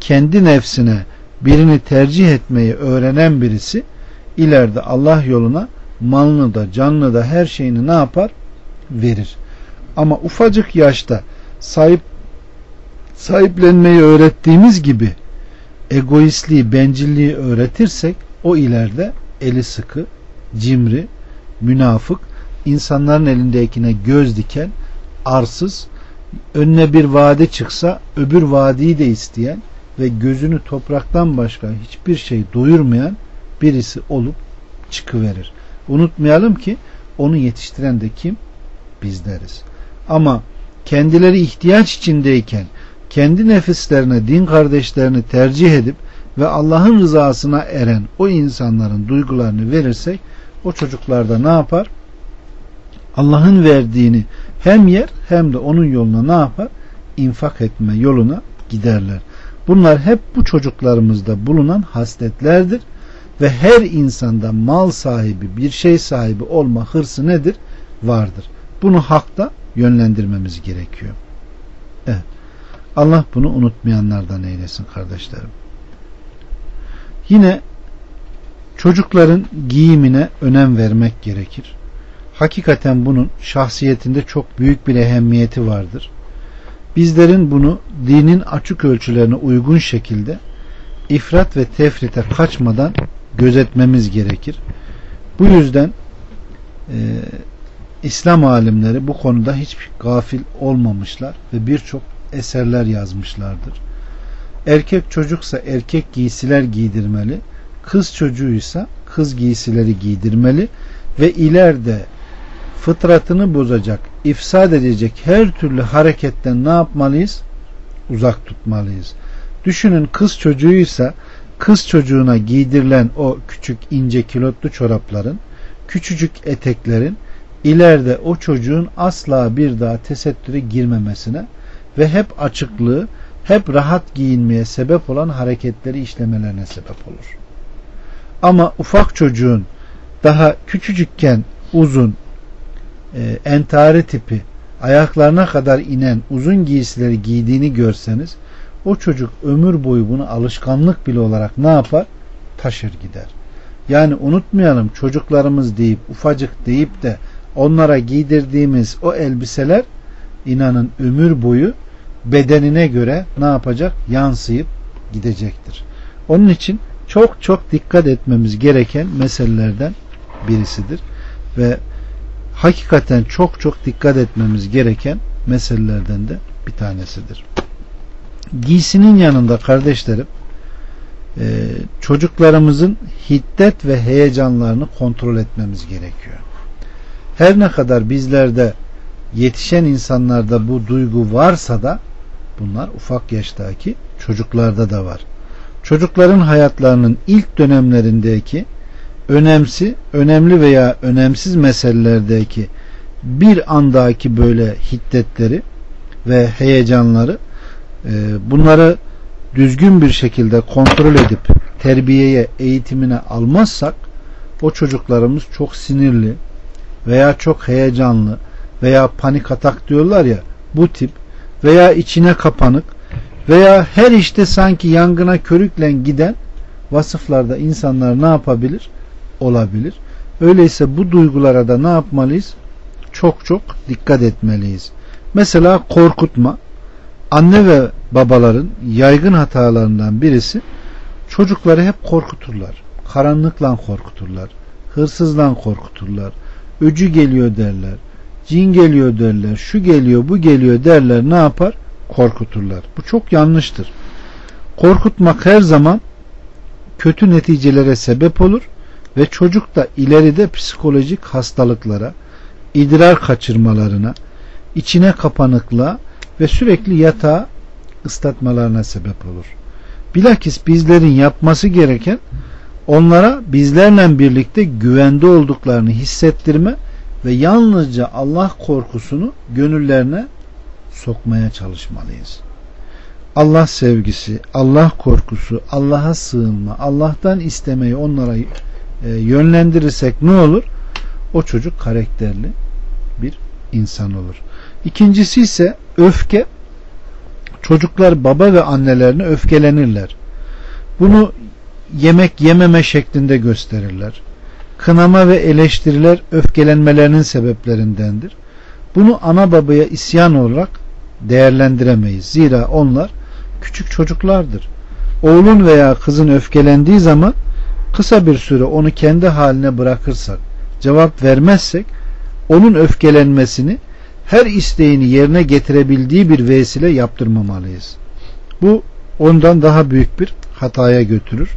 kendi nefsine birini tercih etmeyi öğrenen birisi ileride Allah yoluna malını da canını da her şeyini ne yapar? Verir. Ama ufacık yaşta sahip sahiplenmeyi öğrettiğimiz gibi egoistliği, bencilliği öğretirsek o ileride eli sıkı, cimri, münafık, insanların elindekine göz diken, arsız, önüne bir vade çıksa öbür vadiyi de isteyen, ve gözünü topraktan başka hiçbir şey doyurmayan birisi olup çıkıverir. Unutmayalım ki onu yetiştiren de kim? Bizleriz. Ama kendileri ihtiyaç içindeyken kendi nefislerine din kardeşlerini tercih edip ve Allah'ın rızasına eren o insanların duygularını verirsek o çocuklarda ne yapar? Allah'ın verdiğini hem yer hem de onun yoluna ne yapar? İnfak etme yoluna giderler. Bunlar hep bu çocuklarımızda bulunan hasletlerdir ve her insanda mal sahibi, bir şey sahibi olma hırsı nedir? Vardır. Bunu hakta yönlendirmemiz gerekiyor. Evet. Allah bunu unutmayanlardan eylesin kardeşlerim. Yine çocukların giyimine önem vermek gerekir. Hakikaten bunun şahsiyetinde çok büyük bir ehemmiyeti vardır. Bizlerin bunu dinin açık ölçülerine uygun şekilde ifrat ve tefrite kaçmadan gözetmemiz gerekir. Bu yüzden e, İslam alimleri bu konuda hiç gafil olmamışlar ve birçok eserler yazmışlardır. Erkek çocuksa erkek giysiler giydirmeli, kız çocuğuysa kız giysileri giydirmeli ve ileride fıtratını bozacak, ifsad edecek her türlü hareketten ne yapmalıyız? Uzak tutmalıyız. Düşünün kız çocuğuysa kız çocuğuna giydirilen o küçük ince kilotlu çorapların, küçücük eteklerin ileride o çocuğun asla bir daha tesettüre girmemesine ve hep açıklığı, hep rahat giyinmeye sebep olan hareketleri işlemelerine sebep olur. Ama ufak çocuğun daha küçücükken uzun, e, entari tipi, ayaklarına kadar inen uzun giysileri giydiğini görseniz o çocuk ömür boyu bunu alışkanlık bile olarak ne yapar? Taşır gider. Yani unutmayalım çocuklarımız deyip ufacık deyip de onlara giydirdiğimiz o elbiseler inanın ömür boyu bedenine göre ne yapacak? Yansıyıp gidecektir. Onun için çok çok dikkat etmemiz gereken meselelerden birisidir. Ve hakikaten çok çok dikkat etmemiz gereken meselelerden de bir tanesidir. Giysinin yanında kardeşlerim e, çocuklarımızın hiddet ve heyecanlarını kontrol etmemiz gerekiyor. Her ne kadar bizlerde yetişen insanlarda bu duygu varsa da bunlar ufak yaştaki çocuklarda da var. Çocukların hayatlarının ilk dönemlerindeki önemsi, önemli veya önemsiz meselelerdeki bir andaki böyle hiddetleri ve heyecanları e, bunları düzgün bir şekilde kontrol edip terbiyeye, eğitimine almazsak o çocuklarımız çok sinirli veya çok heyecanlı veya panik atak diyorlar ya bu tip veya içine kapanık veya her işte sanki yangına körükle giden vasıflarda insanlar ne yapabilir? Olabilir. Öyleyse bu duygulara da ne yapmalıyız? Çok çok dikkat etmeliyiz. Mesela korkutma. Anne ve babaların yaygın hatalarından birisi çocukları hep korkuturlar. Karanlıkla korkuturlar. Hırsızla korkuturlar. Öcü geliyor derler. Cin geliyor derler. Şu geliyor bu geliyor derler. Ne yapar? Korkuturlar. Bu çok yanlıştır. Korkutmak her zaman kötü neticelere sebep olur ve çocuk da ileride psikolojik hastalıklara, idrar kaçırmalarına, içine kapanıklığa ve sürekli yatağa ıslatmalarına sebep olur. Bilakis bizlerin yapması gereken onlara bizlerle birlikte güvende olduklarını hissettirme ve yalnızca Allah korkusunu gönüllerine sokmaya çalışmalıyız. Allah sevgisi, Allah korkusu, Allah'a sığınma, Allah'tan istemeyi onlara e, yönlendirirsek ne olur? O çocuk karakterli bir insan olur. İkincisi ise öfke. Çocuklar baba ve annelerine öfkelenirler. Bunu yemek yememe şeklinde gösterirler. Kınama ve eleştiriler öfkelenmelerinin sebeplerindendir. Bunu ana babaya isyan olarak değerlendiremeyiz. Zira onlar küçük çocuklardır. Oğlun veya kızın öfkelendiği zaman kısa bir süre onu kendi haline bırakırsak, cevap vermezsek onun öfkelenmesini her isteğini yerine getirebildiği bir vesile yaptırmamalıyız. Bu ondan daha büyük bir hataya götürür.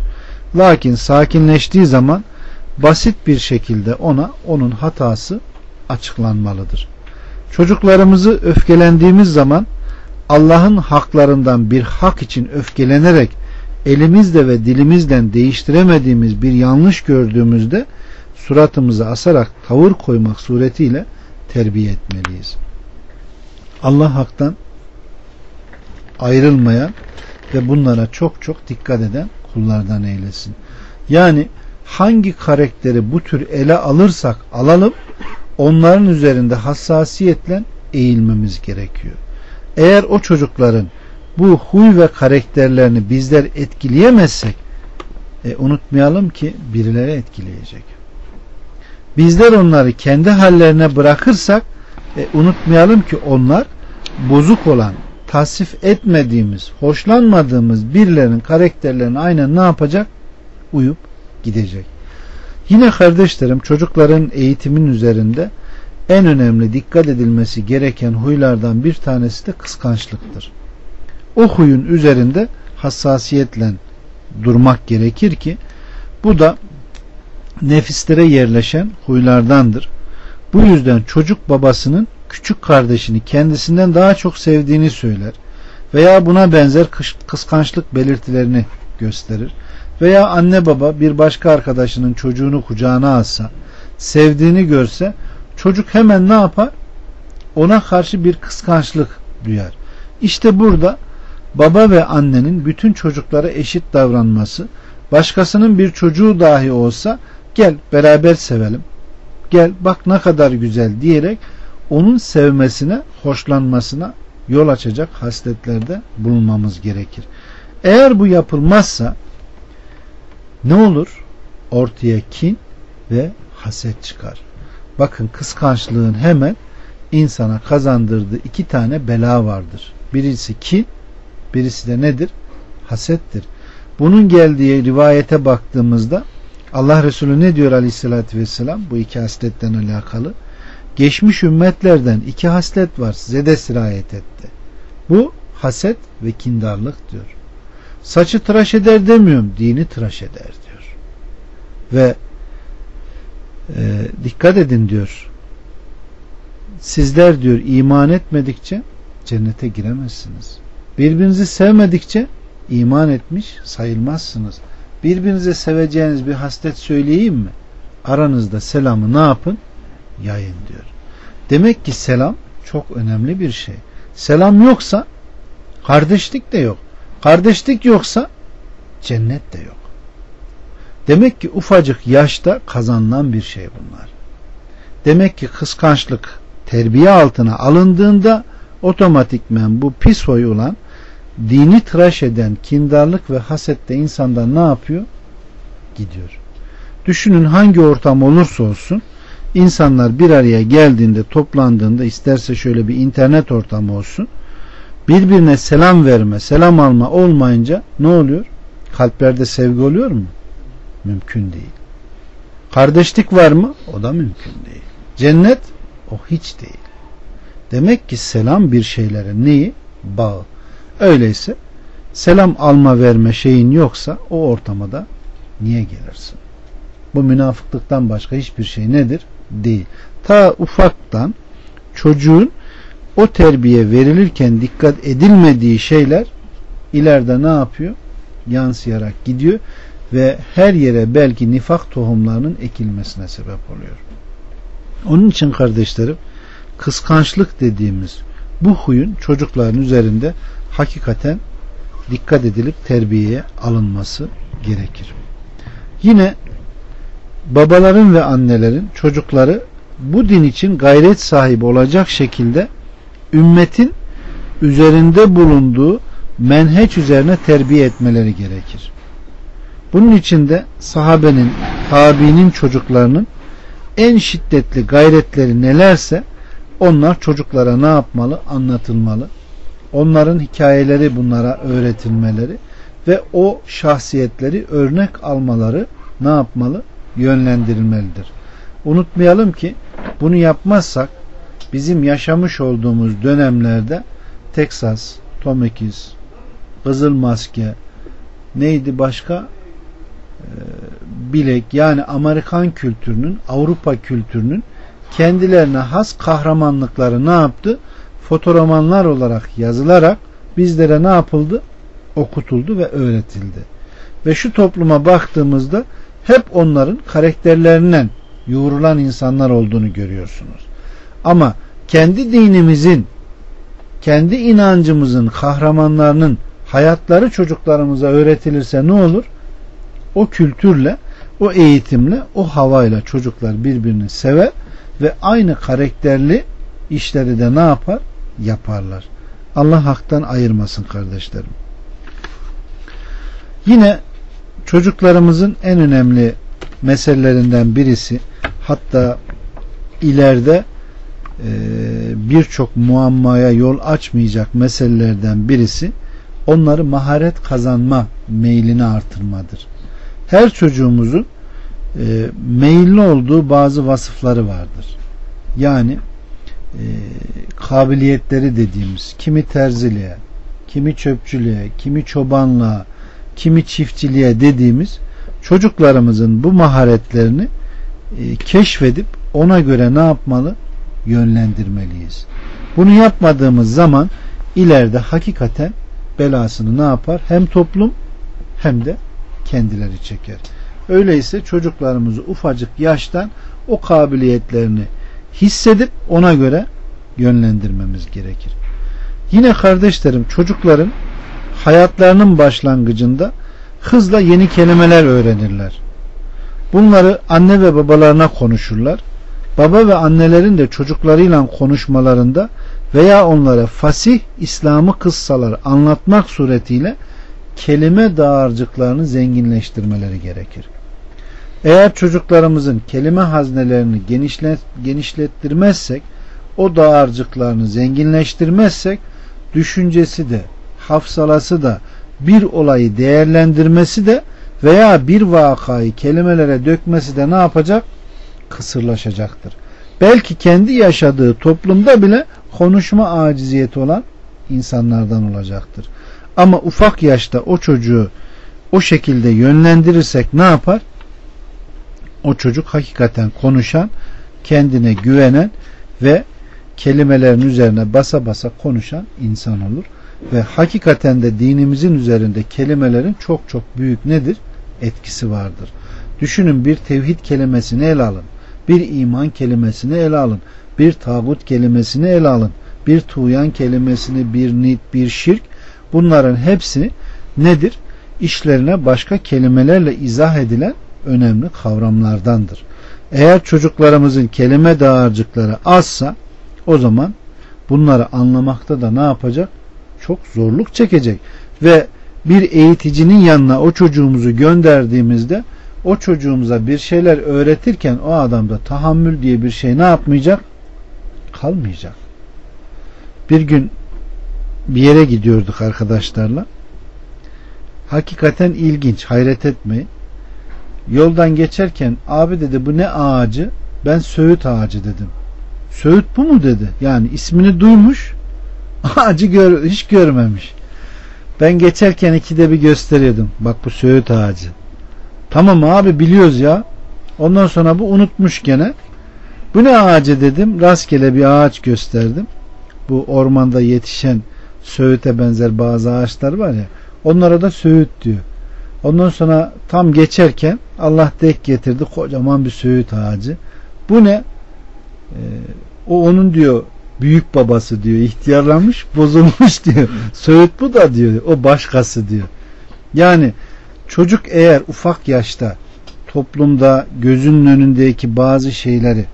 Lakin sakinleştiği zaman basit bir şekilde ona onun hatası açıklanmalıdır. Çocuklarımızı öfkelendiğimiz zaman Allah'ın haklarından bir hak için öfkelenerek elimizle ve dilimizle değiştiremediğimiz bir yanlış gördüğümüzde suratımızı asarak tavır koymak suretiyle terbiye etmeliyiz. Allah haktan ayrılmayan ve bunlara çok çok dikkat eden kullardan eylesin. Yani hangi karakteri bu tür ele alırsak alalım onların üzerinde hassasiyetle eğilmemiz gerekiyor. Eğer o çocukların bu huy ve karakterlerini bizler etkileyemezsek e, unutmayalım ki birileri etkileyecek. Bizler onları kendi hallerine bırakırsak e, unutmayalım ki onlar bozuk olan, tasvip etmediğimiz, hoşlanmadığımız birilerinin karakterlerini aynen ne yapacak? Uyup gidecek. Yine kardeşlerim çocukların eğitimin üzerinde en önemli dikkat edilmesi gereken huylardan bir tanesi de kıskançlıktır. O huyun üzerinde hassasiyetle durmak gerekir ki bu da nefislere yerleşen huylardandır. Bu yüzden çocuk babasının küçük kardeşini kendisinden daha çok sevdiğini söyler veya buna benzer kıskançlık belirtilerini gösterir veya anne baba bir başka arkadaşının çocuğunu kucağına alsa sevdiğini görse çocuk hemen ne yapar? Ona karşı bir kıskançlık duyar. İşte burada baba ve annenin bütün çocuklara eşit davranması, başkasının bir çocuğu dahi olsa gel beraber sevelim, gel bak ne kadar güzel diyerek onun sevmesine, hoşlanmasına yol açacak hasletlerde bulunmamız gerekir. Eğer bu yapılmazsa ne olur? Ortaya kin ve haset çıkar. Bakın kıskançlığın hemen insana kazandırdığı iki tane bela vardır. Birisi kin, birisi de nedir? Hasettir. Bunun geldiği rivayete baktığımızda Allah Resulü ne diyor aleyhissalatü vesselam bu iki hasletten alakalı? Geçmiş ümmetlerden iki haslet var size de sirayet etti. Bu haset ve kindarlık diyor. Saçı tıraş eder demiyorum, dini tıraş eder diyor. Ve e, dikkat edin diyor. Sizler diyor iman etmedikçe cennete giremezsiniz. Birbirinizi sevmedikçe iman etmiş sayılmazsınız. Birbirinize seveceğiniz bir haslet söyleyeyim mi? Aranızda selamı ne yapın? Yayın diyor. Demek ki selam çok önemli bir şey. Selam yoksa kardeşlik de yok. Kardeşlik yoksa cennet de yok. Demek ki ufacık yaşta kazanılan bir şey bunlar. Demek ki kıskançlık terbiye altına alındığında otomatikmen bu pis huy olan dini tıraş eden kindarlık ve hasette insandan ne yapıyor? Gidiyor. Düşünün hangi ortam olursa olsun insanlar bir araya geldiğinde toplandığında isterse şöyle bir internet ortamı olsun birbirine selam verme selam alma olmayınca ne oluyor? Kalplerde sevgi oluyor mu? Mümkün değil. Kardeşlik var mı? O da mümkün değil. Cennet? O hiç değil. Demek ki selam bir şeylere neyi? Bağı. Öyleyse selam alma verme şeyin yoksa o ortama da niye gelirsin? Bu münafıklıktan başka hiçbir şey nedir? Değil. Ta ufaktan çocuğun o terbiye verilirken dikkat edilmediği şeyler ileride ne yapıyor? Yansıyarak gidiyor ve her yere belki nifak tohumlarının ekilmesine sebep oluyor. Onun için kardeşlerim kıskançlık dediğimiz bu huyun çocukların üzerinde hakikaten dikkat edilip terbiyeye alınması gerekir. Yine babaların ve annelerin çocukları bu din için gayret sahibi olacak şekilde ümmetin üzerinde bulunduğu menheç üzerine terbiye etmeleri gerekir. Bunun için de sahabenin, tabiinin çocuklarının en şiddetli gayretleri nelerse onlar çocuklara ne yapmalı? Anlatılmalı. Onların hikayeleri bunlara öğretilmeleri ve o şahsiyetleri örnek almaları ne yapmalı? Yönlendirilmelidir. Unutmayalım ki bunu yapmazsak bizim yaşamış olduğumuz dönemlerde Texas, Tom Atkins, Kızıl maske, neydi başka? Ee, bilek yani Amerikan kültürünün, Avrupa kültürünün kendilerine has kahramanlıkları ne yaptı? Fotoromanlar olarak yazılarak bizlere ne yapıldı? Okutuldu ve öğretildi. Ve şu topluma baktığımızda hep onların karakterlerinden yoğrulan insanlar olduğunu görüyorsunuz. Ama kendi dinimizin, kendi inancımızın kahramanlarının hayatları çocuklarımıza öğretilirse ne olur? O kültürle, o eğitimle, o havayla çocuklar birbirini sever ve aynı karakterli işleri de ne yapar? Yaparlar. Allah haktan ayırmasın kardeşlerim. Yine çocuklarımızın en önemli meselelerinden birisi hatta ileride birçok muammaya yol açmayacak meselelerden birisi onları maharet kazanma meylini artırmadır. Her çocuğumuzun e, meyilli olduğu bazı vasıfları vardır. Yani e, kabiliyetleri dediğimiz kimi terziliğe, kimi çöpçülüğe, kimi çobanlığa, kimi çiftçiliğe dediğimiz çocuklarımızın bu maharetlerini e, keşfedip ona göre ne yapmalı? Yönlendirmeliyiz. Bunu yapmadığımız zaman ileride hakikaten belasını ne yapar? Hem toplum hem de kendileri çeker. Öyleyse çocuklarımızı ufacık yaştan o kabiliyetlerini hissedip ona göre yönlendirmemiz gerekir. Yine kardeşlerim çocukların hayatlarının başlangıcında hızla yeni kelimeler öğrenirler. Bunları anne ve babalarına konuşurlar. Baba ve annelerin de çocuklarıyla konuşmalarında veya onlara fasih İslam'ı kıssalar anlatmak suretiyle kelime dağarcıklarını zenginleştirmeleri gerekir. Eğer çocuklarımızın kelime haznelerini genişlet, genişlettirmezsek, o dağarcıklarını zenginleştirmezsek, düşüncesi de, hafsalası da, bir olayı değerlendirmesi de veya bir vakayı kelimelere dökmesi de ne yapacak? Kısırlaşacaktır. Belki kendi yaşadığı toplumda bile konuşma aciziyeti olan insanlardan olacaktır. Ama ufak yaşta o çocuğu o şekilde yönlendirirsek ne yapar? O çocuk hakikaten konuşan, kendine güvenen ve kelimelerin üzerine basa basa konuşan insan olur. Ve hakikaten de dinimizin üzerinde kelimelerin çok çok büyük nedir? Etkisi vardır. Düşünün bir tevhid kelimesini ele alın. Bir iman kelimesini ele alın. Bir tağut kelimesini ele alın. Bir tuğyan kelimesini, bir nit, bir şirk. Bunların hepsi nedir? İşlerine başka kelimelerle izah edilen önemli kavramlardandır. Eğer çocuklarımızın kelime dağarcıkları azsa o zaman bunları anlamakta da ne yapacak? Çok zorluk çekecek. Ve bir eğiticinin yanına o çocuğumuzu gönderdiğimizde o çocuğumuza bir şeyler öğretirken o adamda tahammül diye bir şey ne yapmayacak? Kalmayacak. Bir gün bir yere gidiyorduk arkadaşlarla. Hakikaten ilginç, hayret etmeyin. Yoldan geçerken abi dedi bu ne ağacı? Ben söğüt ağacı dedim. Söğüt bu mu dedi. Yani ismini duymuş ağacı gör, hiç görmemiş. Ben geçerken ikide bir gösteriyordum. Bak bu söğüt ağacı. Tamam abi biliyoruz ya. Ondan sonra bu unutmuş gene. Bu ne ağacı dedim. Rastgele bir ağaç gösterdim. Bu ormanda yetişen söğüte benzer bazı ağaçlar var ya. Onlara da söğüt diyor. Ondan sonra tam geçerken Allah denk getirdi kocaman bir söğüt ağacı. Bu ne? Ee, o onun diyor büyük babası diyor ihtiyarlamış bozulmuş diyor. Söğüt bu da diyor o başkası diyor. Yani çocuk eğer ufak yaşta toplumda gözünün önündeki bazı şeyleri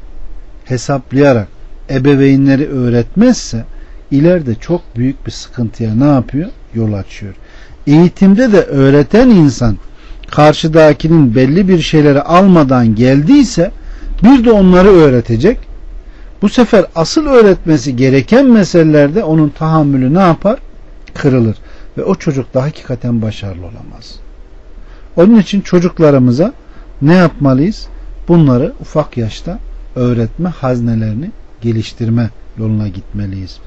hesaplayarak ebeveynleri öğretmezse ileride çok büyük bir sıkıntıya ne yapıyor? Yol açıyor. Eğitimde de öğreten insan karşıdakinin belli bir şeyleri almadan geldiyse bir de onları öğretecek bu sefer asıl öğretmesi gereken meselelerde onun tahammülü ne yapar? Kırılır. Ve o çocuk da hakikaten başarılı olamaz. Onun için çocuklarımıza ne yapmalıyız? Bunları ufak yaşta öğretme haznelerini geliştirme yoluna gitmeliyiz.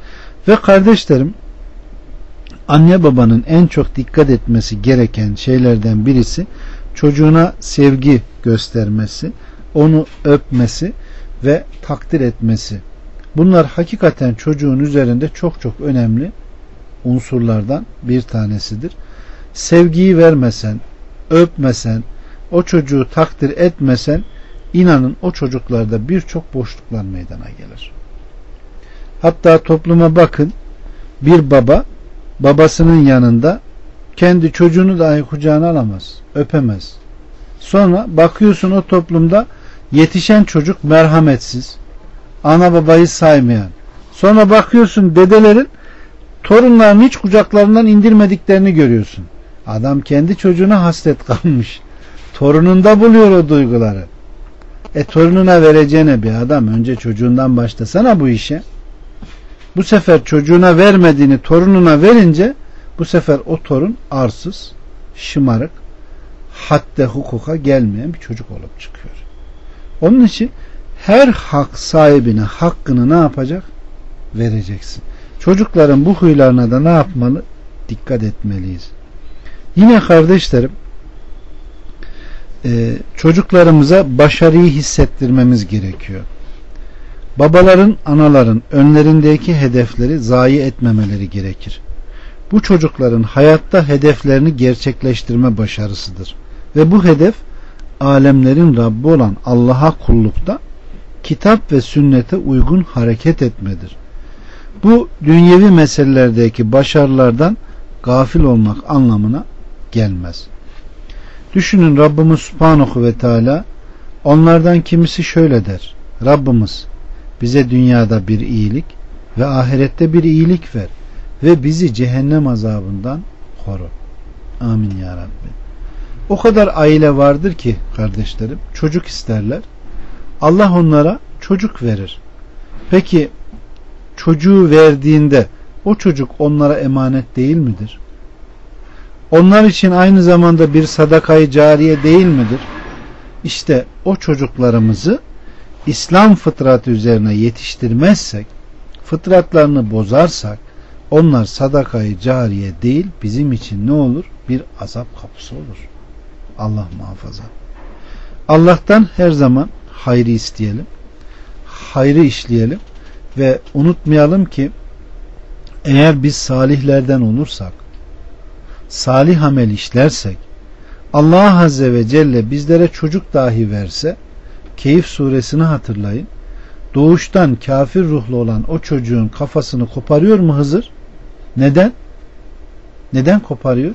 Ve kardeşlerim anne babanın en çok dikkat etmesi gereken şeylerden birisi çocuğuna sevgi göstermesi, onu öpmesi ve takdir etmesi. Bunlar hakikaten çocuğun üzerinde çok çok önemli unsurlardan bir tanesidir. Sevgiyi vermesen, öpmesen, o çocuğu takdir etmesen inanın o çocuklarda birçok boşluklar meydana gelir. Hatta topluma bakın bir baba babasının yanında kendi çocuğunu dahi kucağına alamaz, öpemez. Sonra bakıyorsun o toplumda yetişen çocuk merhametsiz, ana babayı saymayan. Sonra bakıyorsun dedelerin torunlarını hiç kucaklarından indirmediklerini görüyorsun. Adam kendi çocuğuna hasret kalmış. Torununda buluyor o duyguları. E torununa vereceğine bir adam önce çocuğundan başlasana bu işe. Bu sefer çocuğuna vermediğini torununa verince bu sefer o torun arsız, şımarık, hadde hukuka gelmeyen bir çocuk olup çıkıyor. Onun için her hak sahibine hakkını ne yapacak? Vereceksin. Çocukların bu huylarına da ne yapmalı? Dikkat etmeliyiz. Yine kardeşlerim e, çocuklarımıza başarıyı hissettirmemiz gerekiyor. Babaların, anaların önlerindeki hedefleri zayi etmemeleri gerekir. Bu çocukların hayatta hedeflerini gerçekleştirme başarısıdır. Ve bu hedef alemlerin Rabbi olan Allah'a kullukta kitap ve sünnete uygun hareket etmedir. Bu dünyevi meselelerdeki başarılardan gafil olmak anlamına gelmez. Düşünün Rabbimiz Subhanahu ve Teala onlardan kimisi şöyle der. Rabbimiz bize dünyada bir iyilik ve ahirette bir iyilik ver ve bizi cehennem azabından koru. Amin ya Rabbi. O kadar aile vardır ki kardeşlerim çocuk isterler. Allah onlara çocuk verir. Peki çocuğu verdiğinde o çocuk onlara emanet değil midir? Onlar için aynı zamanda bir sadakayı cariye değil midir? İşte o çocuklarımızı İslam fıtratı üzerine yetiştirmezsek, fıtratlarını bozarsak, onlar sadakayı cariye değil bizim için ne olur? Bir azap kapısı olur. Allah muhafaza. Allah'tan her zaman hayrı isteyelim. Hayrı işleyelim ve unutmayalım ki eğer biz salihlerden olursak salih amel işlersek Allah Azze ve Celle bizlere çocuk dahi verse Keyif suresini hatırlayın. Doğuştan kafir ruhlu olan o çocuğun kafasını koparıyor mu Hızır? Neden? Neden koparıyor?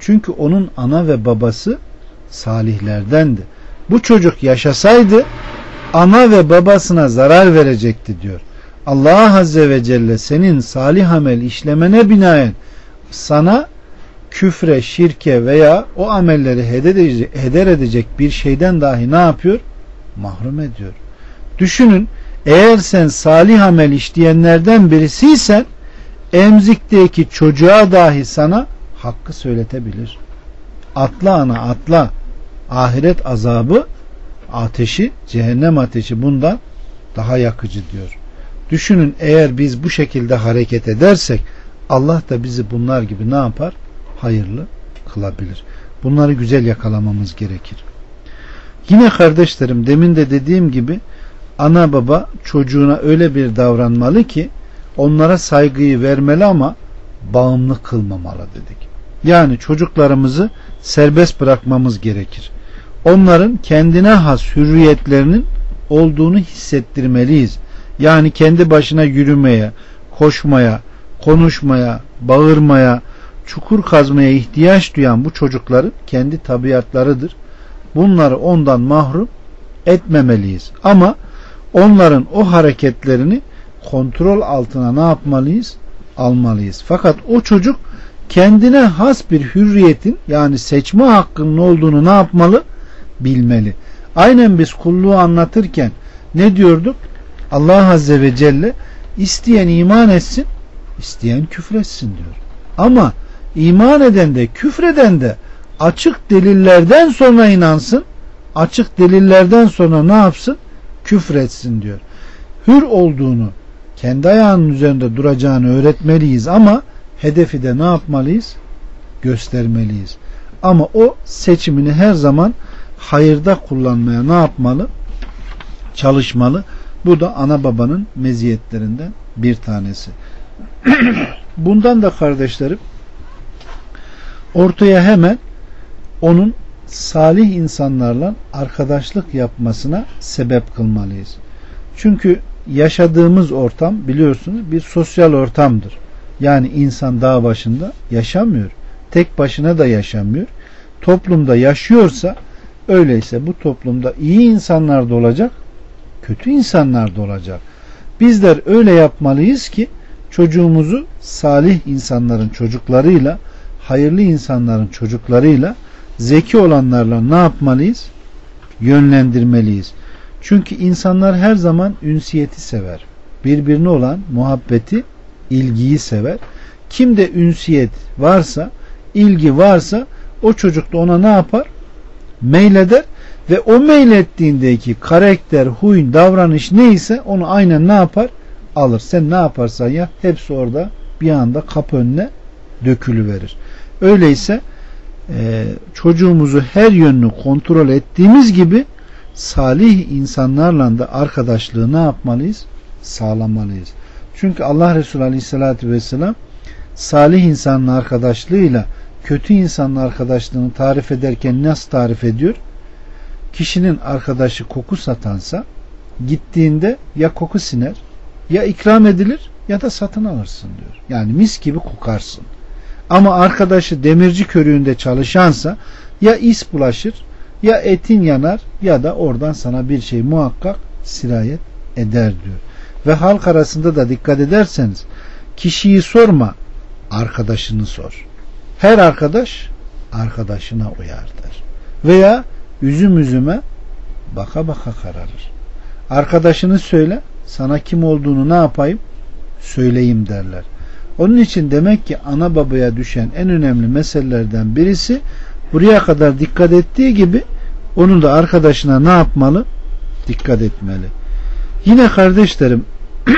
Çünkü onun ana ve babası salihlerdendi. Bu çocuk yaşasaydı ana ve babasına zarar verecekti diyor. Allah Azze ve Celle senin salih amel işlemene binaen sana küfre, şirke veya o amelleri heder edecek bir şeyden dahi ne yapıyor? Mahrum ediyor. Düşünün eğer sen salih amel işleyenlerden birisiysen emzikteki çocuğa dahi sana hakkı söyletebilir. Atla ana atla. Ahiret azabı ateşi, cehennem ateşi bundan daha yakıcı diyor. Düşünün eğer biz bu şekilde hareket edersek Allah da bizi bunlar gibi ne yapar? Hayırlı kılabilir. Bunları güzel yakalamamız gerekir. Yine kardeşlerim demin de dediğim gibi ana baba çocuğuna öyle bir davranmalı ki onlara saygıyı vermeli ama bağımlı kılmamalı dedik. Yani çocuklarımızı serbest bırakmamız gerekir. Onların kendine has hürriyetlerinin olduğunu hissettirmeliyiz. Yani kendi başına yürümeye, koşmaya, konuşmaya, bağırmaya, çukur kazmaya ihtiyaç duyan bu çocukların kendi tabiatlarıdır. Bunları ondan mahrum etmemeliyiz. Ama onların o hareketlerini kontrol altına ne yapmalıyız? Almalıyız. Fakat o çocuk kendine has bir hürriyetin yani seçme hakkının olduğunu ne yapmalı? Bilmeli. Aynen biz kulluğu anlatırken ne diyorduk? Allah Azze ve Celle isteyen iman etsin, isteyen küfretsin diyor. Ama iman eden de küfreden de açık delillerden sonra inansın, açık delillerden sonra ne yapsın? Küfretsin diyor. Hür olduğunu, kendi ayağının üzerinde duracağını öğretmeliyiz ama hedefi de ne yapmalıyız? Göstermeliyiz. Ama o seçimini her zaman hayırda kullanmaya ne yapmalı? Çalışmalı. Bu da ana babanın meziyetlerinden bir tanesi. Bundan da kardeşlerim ortaya hemen onun salih insanlarla arkadaşlık yapmasına sebep kılmalıyız. Çünkü yaşadığımız ortam biliyorsunuz bir sosyal ortamdır. Yani insan dağ başında yaşamıyor. Tek başına da yaşamıyor. Toplumda yaşıyorsa öyleyse bu toplumda iyi insanlar da olacak, kötü insanlar da olacak. Bizler öyle yapmalıyız ki çocuğumuzu salih insanların çocuklarıyla, hayırlı insanların çocuklarıyla, zeki olanlarla ne yapmalıyız? Yönlendirmeliyiz. Çünkü insanlar her zaman ünsiyeti sever. Birbirine olan muhabbeti, ilgiyi sever. Kimde ünsiyet varsa, ilgi varsa o çocuk da ona ne yapar? Meyleder ve o meylettiğindeki karakter, huy, davranış neyse onu aynen ne yapar? Alır. Sen ne yaparsan ya hepsi orada bir anda kapı önüne dökülü verir. Öyleyse e, çocuğumuzu her yönünü kontrol ettiğimiz gibi salih insanlarla da arkadaşlığı ne yapmalıyız? Sağlamalıyız. Çünkü Allah Resulü Aleyhisselatü Vesselam salih insanın arkadaşlığıyla kötü insanın arkadaşlığını tarif ederken nasıl tarif ediyor? Kişinin arkadaşı koku satansa gittiğinde ya koku siner ya ikram edilir ya da satın alırsın diyor. Yani mis gibi kokarsın. Ama arkadaşı demirci körüğünde çalışansa ya is bulaşır ya etin yanar ya da oradan sana bir şey muhakkak sirayet eder diyor. Ve halk arasında da dikkat ederseniz kişiyi sorma arkadaşını sor. Her arkadaş arkadaşına uyar der. Veya üzüm üzüme baka baka kararır. Arkadaşını söyle sana kim olduğunu ne yapayım söyleyeyim derler. Onun için demek ki ana babaya düşen en önemli meselelerden birisi buraya kadar dikkat ettiği gibi onun da arkadaşına ne yapmalı? Dikkat etmeli. Yine kardeşlerim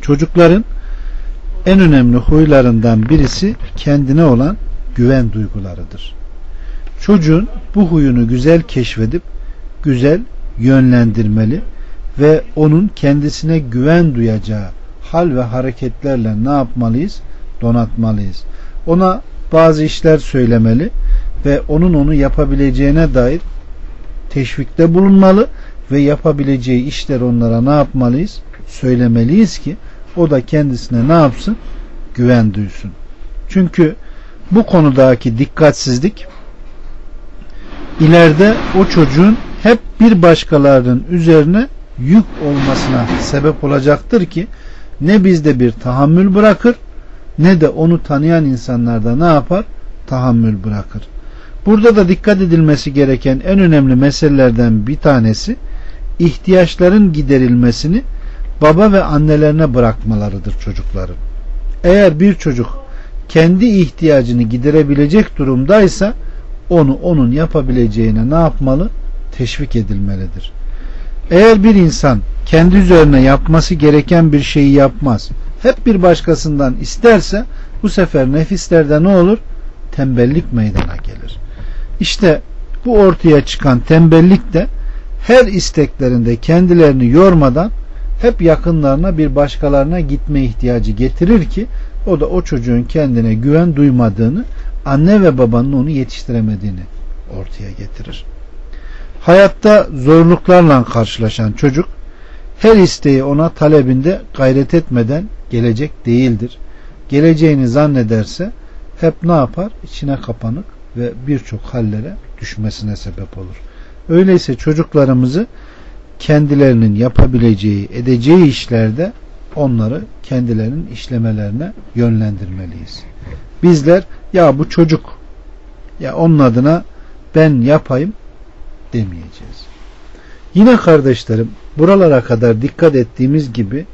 çocukların en önemli huylarından birisi kendine olan güven duygularıdır. Çocuğun bu huyunu güzel keşfedip güzel yönlendirmeli ve onun kendisine güven duyacağı hal ve hareketlerle ne yapmalıyız? Donatmalıyız. Ona bazı işler söylemeli ve onun onu yapabileceğine dair teşvikte bulunmalı ve yapabileceği işler onlara ne yapmalıyız? Söylemeliyiz ki o da kendisine ne yapsın? Güven duysun. Çünkü bu konudaki dikkatsizlik ileride o çocuğun hep bir başkalarının üzerine yük olmasına sebep olacaktır ki ne bizde bir tahammül bırakır ne de onu tanıyan insanlarda ne yapar? Tahammül bırakır. Burada da dikkat edilmesi gereken en önemli meselelerden bir tanesi ihtiyaçların giderilmesini baba ve annelerine bırakmalarıdır çocukların. Eğer bir çocuk kendi ihtiyacını giderebilecek durumdaysa onu onun yapabileceğine ne yapmalı? Teşvik edilmelidir. Eğer bir insan kendi üzerine yapması gereken bir şeyi yapmaz, hep bir başkasından isterse bu sefer nefislerde ne olur? Tembellik meydana gelir. İşte bu ortaya çıkan tembellik de her isteklerinde kendilerini yormadan hep yakınlarına bir başkalarına gitme ihtiyacı getirir ki o da o çocuğun kendine güven duymadığını anne ve babanın onu yetiştiremediğini ortaya getirir. Hayatta zorluklarla karşılaşan çocuk her isteği ona talebinde gayret etmeden gelecek değildir. Geleceğini zannederse hep ne yapar? İçine kapanık ve birçok hallere düşmesine sebep olur. Öyleyse çocuklarımızı kendilerinin yapabileceği, edeceği işlerde onları kendilerinin işlemelerine yönlendirmeliyiz. Bizler ya bu çocuk ya onun adına ben yapayım demeyeceğiz. Yine kardeşlerim buralara kadar dikkat ettiğimiz gibi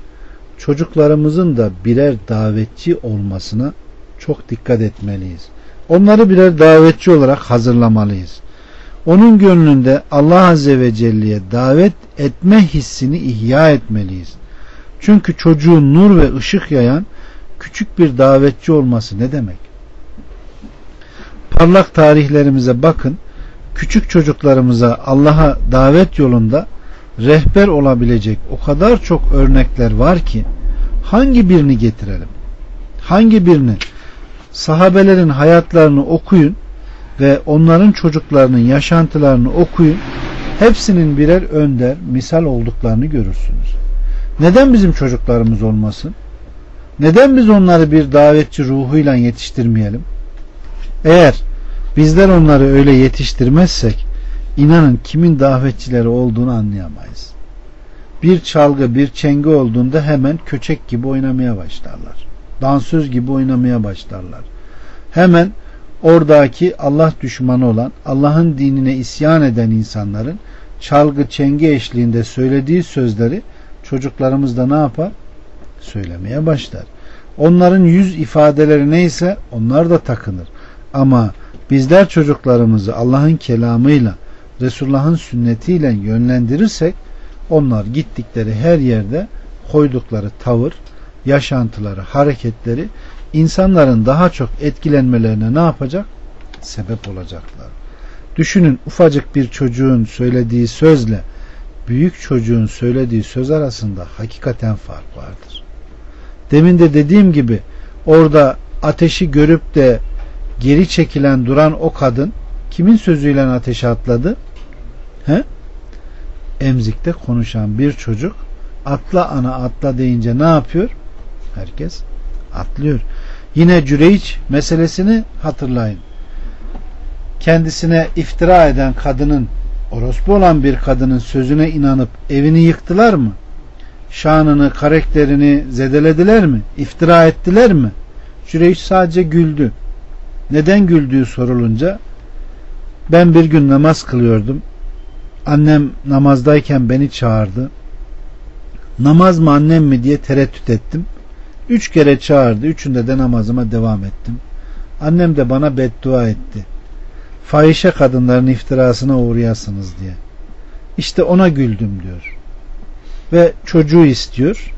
çocuklarımızın da birer davetçi olmasına çok dikkat etmeliyiz. Onları birer davetçi olarak hazırlamalıyız. Onun gönlünde Allah Azze ve Celle'ye davet etme hissini ihya etmeliyiz. Çünkü çocuğun nur ve ışık yayan küçük bir davetçi olması ne demek? Parlak tarihlerimize bakın. Küçük çocuklarımıza Allah'a davet yolunda rehber olabilecek o kadar çok örnekler var ki hangi birini getirelim? Hangi birini? Sahabelerin hayatlarını okuyun ve onların çocuklarının yaşantılarını okuyun. Hepsinin birer önder, misal olduklarını görürsünüz. Neden bizim çocuklarımız olmasın? Neden biz onları bir davetçi ruhuyla yetiştirmeyelim? Eğer bizler onları öyle yetiştirmezsek inanın kimin davetçileri olduğunu anlayamayız. Bir çalgı, bir çenge olduğunda hemen köçek gibi oynamaya başlarlar. Dansöz gibi oynamaya başlarlar. Hemen oradaki Allah düşmanı olan, Allah'ın dinine isyan eden insanların çalgı, çenge eşliğinde söylediği sözleri çocuklarımız da ne yapar? Söylemeye başlar. Onların yüz ifadeleri neyse onlar da takınır. Ama bizler çocuklarımızı Allah'ın kelamıyla, Resulullah'ın sünnetiyle yönlendirirsek onlar gittikleri her yerde koydukları tavır, yaşantıları, hareketleri insanların daha çok etkilenmelerine ne yapacak? Sebep olacaklar. Düşünün ufacık bir çocuğun söylediği sözle büyük çocuğun söylediği söz arasında hakikaten fark vardır. Demin de dediğim gibi orada ateşi görüp de geri çekilen duran o kadın kimin sözüyle ateşe atladı? He? Emzikte konuşan bir çocuk atla ana atla deyince ne yapıyor? Herkes atlıyor. Yine Cüreyç meselesini hatırlayın. Kendisine iftira eden kadının orospu olan bir kadının sözüne inanıp evini yıktılar mı? Şanını, karakterini zedelediler mi? İftira ettiler mi? Cüreyç sadece güldü. Neden güldüğü sorulunca ben bir gün namaz kılıyordum. Annem namazdayken beni çağırdı. Namaz mı annem mi diye tereddüt ettim. Üç kere çağırdı. Üçünde de namazıma devam ettim. Annem de bana beddua etti. Fahişe kadınların iftirasına uğrayasınız diye. İşte ona güldüm diyor. Ve çocuğu istiyor.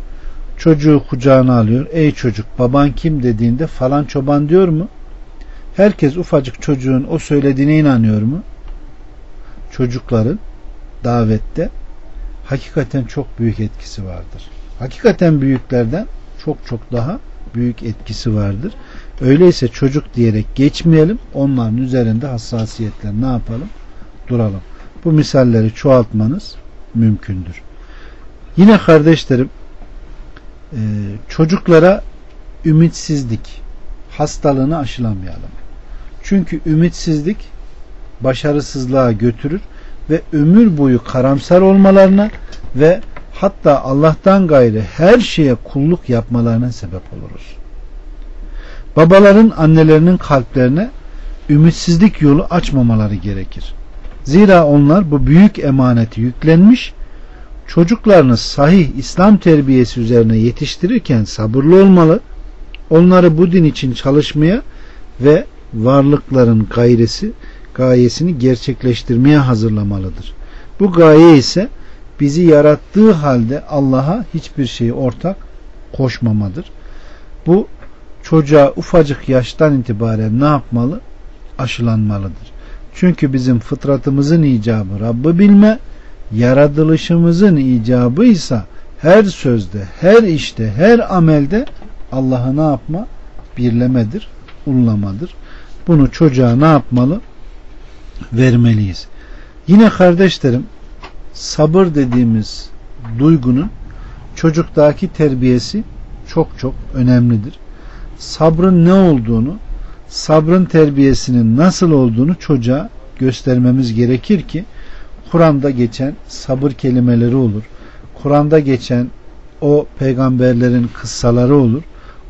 Çocuğu kucağına alıyor. Ey çocuk baban kim dediğinde falan çoban diyor mu? Herkes ufacık çocuğun o söylediğine inanıyor mu? Çocukların davette hakikaten çok büyük etkisi vardır. Hakikaten büyüklerden çok çok daha büyük etkisi vardır. Öyleyse çocuk diyerek geçmeyelim. Onların üzerinde hassasiyetle ne yapalım? Duralım. Bu misalleri çoğaltmanız mümkündür. Yine kardeşlerim e, çocuklara ümitsizlik hastalığını aşılamayalım. Çünkü ümitsizlik başarısızlığa götürür ve ömür boyu karamsar olmalarına ve hatta Allah'tan gayrı her şeye kulluk yapmalarına sebep oluruz. Babaların annelerinin kalplerine ümitsizlik yolu açmamaları gerekir. Zira onlar bu büyük emaneti yüklenmiş, çocuklarını sahih İslam terbiyesi üzerine yetiştirirken sabırlı olmalı, onları bu din için çalışmaya ve varlıkların gayresi, gayesini gerçekleştirmeye hazırlamalıdır. Bu gaye ise bizi yarattığı halde Allah'a hiçbir şeyi ortak koşmamadır. Bu çocuğa ufacık yaştan itibaren ne yapmalı? Aşılanmalıdır. Çünkü bizim fıtratımızın icabı Rabb'i bilme, yaratılışımızın icabı ise her sözde, her işte, her amelde Allah'ı ne yapma? Birlemedir, ullamadır. Bunu çocuğa ne yapmalı? Vermeliyiz. Yine kardeşlerim sabır dediğimiz duygunun çocuktaki terbiyesi çok çok önemlidir. Sabrın ne olduğunu, sabrın terbiyesinin nasıl olduğunu çocuğa göstermemiz gerekir ki Kur'an'da geçen sabır kelimeleri olur. Kur'an'da geçen o peygamberlerin kıssaları olur.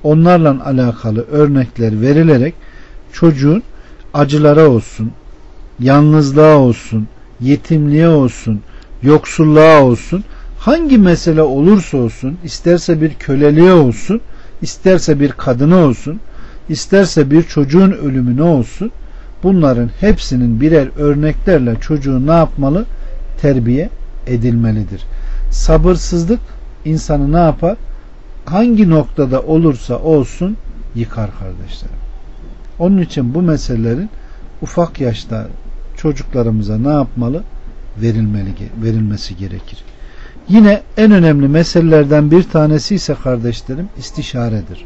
Onlarla alakalı örnekler verilerek çocuğun acılara olsun, yalnızlığa olsun, yetimliğe olsun, yoksulluğa olsun, hangi mesele olursa olsun, isterse bir köleliğe olsun, isterse bir kadına olsun, isterse bir çocuğun ölümüne olsun, bunların hepsinin birer örneklerle çocuğu ne yapmalı? Terbiye edilmelidir. Sabırsızlık insanı ne yapar? hangi noktada olursa olsun yıkar kardeşlerim. Onun için bu meselelerin ufak yaşta çocuklarımıza ne yapmalı? Verilmeli, verilmesi gerekir. Yine en önemli meselelerden bir tanesi ise kardeşlerim istişaredir.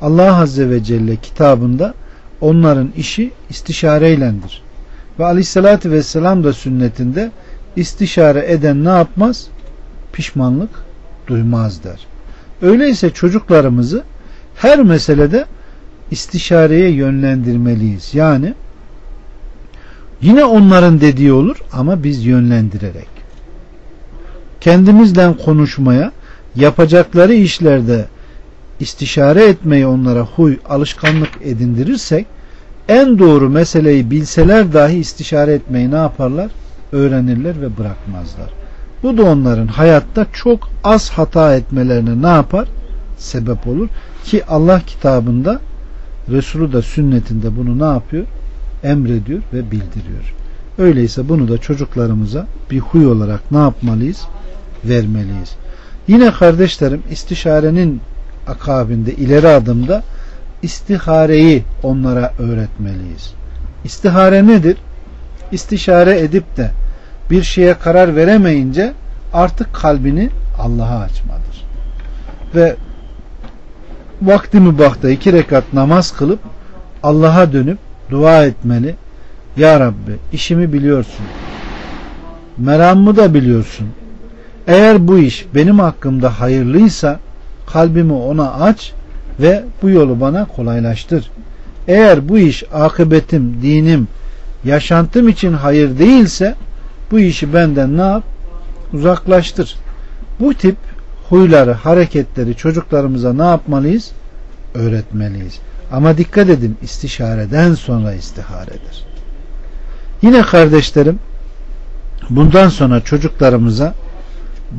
Allah Azze ve Celle kitabında onların işi istişareylendir. Ve aleyhissalatü vesselam da sünnetinde istişare eden ne yapmaz? Pişmanlık duymaz der. Öyleyse çocuklarımızı her meselede istişareye yönlendirmeliyiz. Yani yine onların dediği olur ama biz yönlendirerek. Kendimizden konuşmaya, yapacakları işlerde istişare etmeyi onlara huy, alışkanlık edindirirsek en doğru meseleyi bilseler dahi istişare etmeyi ne yaparlar? Öğrenirler ve bırakmazlar. Bu da onların hayatta çok az hata etmelerine ne yapar? Sebep olur. Ki Allah kitabında Resulü de sünnetinde bunu ne yapıyor? Emrediyor ve bildiriyor. Öyleyse bunu da çocuklarımıza bir huy olarak ne yapmalıyız? Vermeliyiz. Yine kardeşlerim istişarenin akabinde ileri adımda istihareyi onlara öğretmeliyiz. İstihare nedir? İstişare edip de bir şeye karar veremeyince artık kalbini Allah'a açmadır. Ve vakti mübahta iki rekat namaz kılıp Allah'a dönüp dua etmeli. Ya Rabbi işimi biliyorsun. Meramımı da biliyorsun. Eğer bu iş benim hakkımda hayırlıysa kalbimi ona aç ve bu yolu bana kolaylaştır. Eğer bu iş akıbetim, dinim, yaşantım için hayır değilse bu işi benden ne yap? Uzaklaştır. Bu tip huyları, hareketleri çocuklarımıza ne yapmalıyız? Öğretmeliyiz. Ama dikkat edin istişareden sonra istiharedir. Yine kardeşlerim bundan sonra çocuklarımıza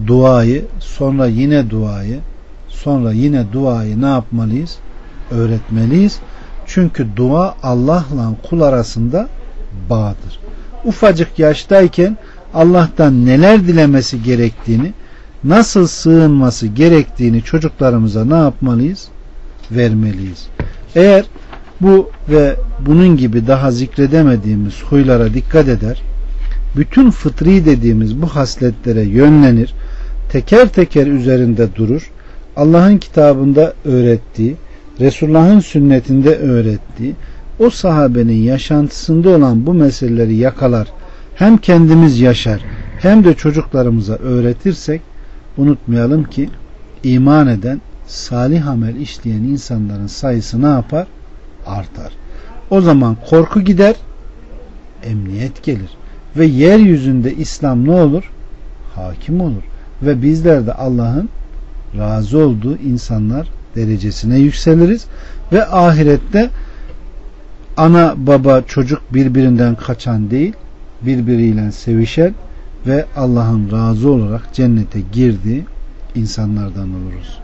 duayı, sonra yine duayı, sonra yine duayı ne yapmalıyız? Öğretmeliyiz. Çünkü dua Allah'la kul arasında bağdır. Ufacık yaştayken Allah'tan neler dilemesi gerektiğini, nasıl sığınması gerektiğini çocuklarımıza ne yapmalıyız? Vermeliyiz. Eğer bu ve bunun gibi daha zikredemediğimiz huylara dikkat eder, bütün fıtri dediğimiz bu hasletlere yönlenir, teker teker üzerinde durur, Allah'ın kitabında öğrettiği, Resulullah'ın sünnetinde öğrettiği, o sahabenin yaşantısında olan bu meseleleri yakalar, hem kendimiz yaşar hem de çocuklarımıza öğretirsek unutmayalım ki iman eden, salih amel işleyen insanların sayısı ne yapar? Artar. O zaman korku gider, emniyet gelir. Ve yeryüzünde İslam ne olur? Hakim olur. Ve bizler de Allah'ın razı olduğu insanlar derecesine yükseliriz ve ahirette ana baba çocuk birbirinden kaçan değil birbiriyle sevişen ve Allah'ın razı olarak cennete girdiği insanlardan oluruz.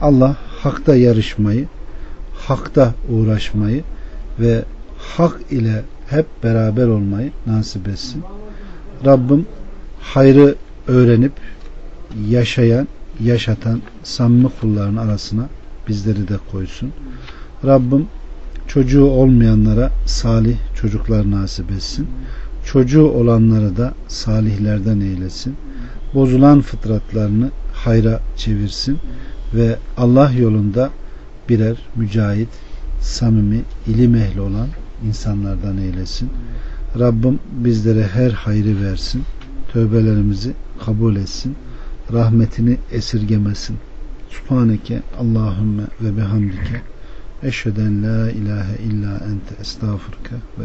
Allah hakta yarışmayı, hakta uğraşmayı ve hak ile hep beraber olmayı nasip etsin. Rabbim hayrı öğrenip yaşayan yaşatan samimi kulların arasına bizleri de koysun. Rabbim çocuğu olmayanlara salih çocuklar nasip etsin. Çocuğu olanları da salihlerden eylesin. Bozulan fıtratlarını hayra çevirsin ve Allah yolunda birer mücahit, samimi, ilim ehli olan insanlardan eylesin. Rabbim bizlere her hayrı versin. Tövbelerimizi kabul etsin rahmetini esirgemesin. Subhaneke Allahümme ve bihamdike eşheden la ilahe illa ente estağfurke ve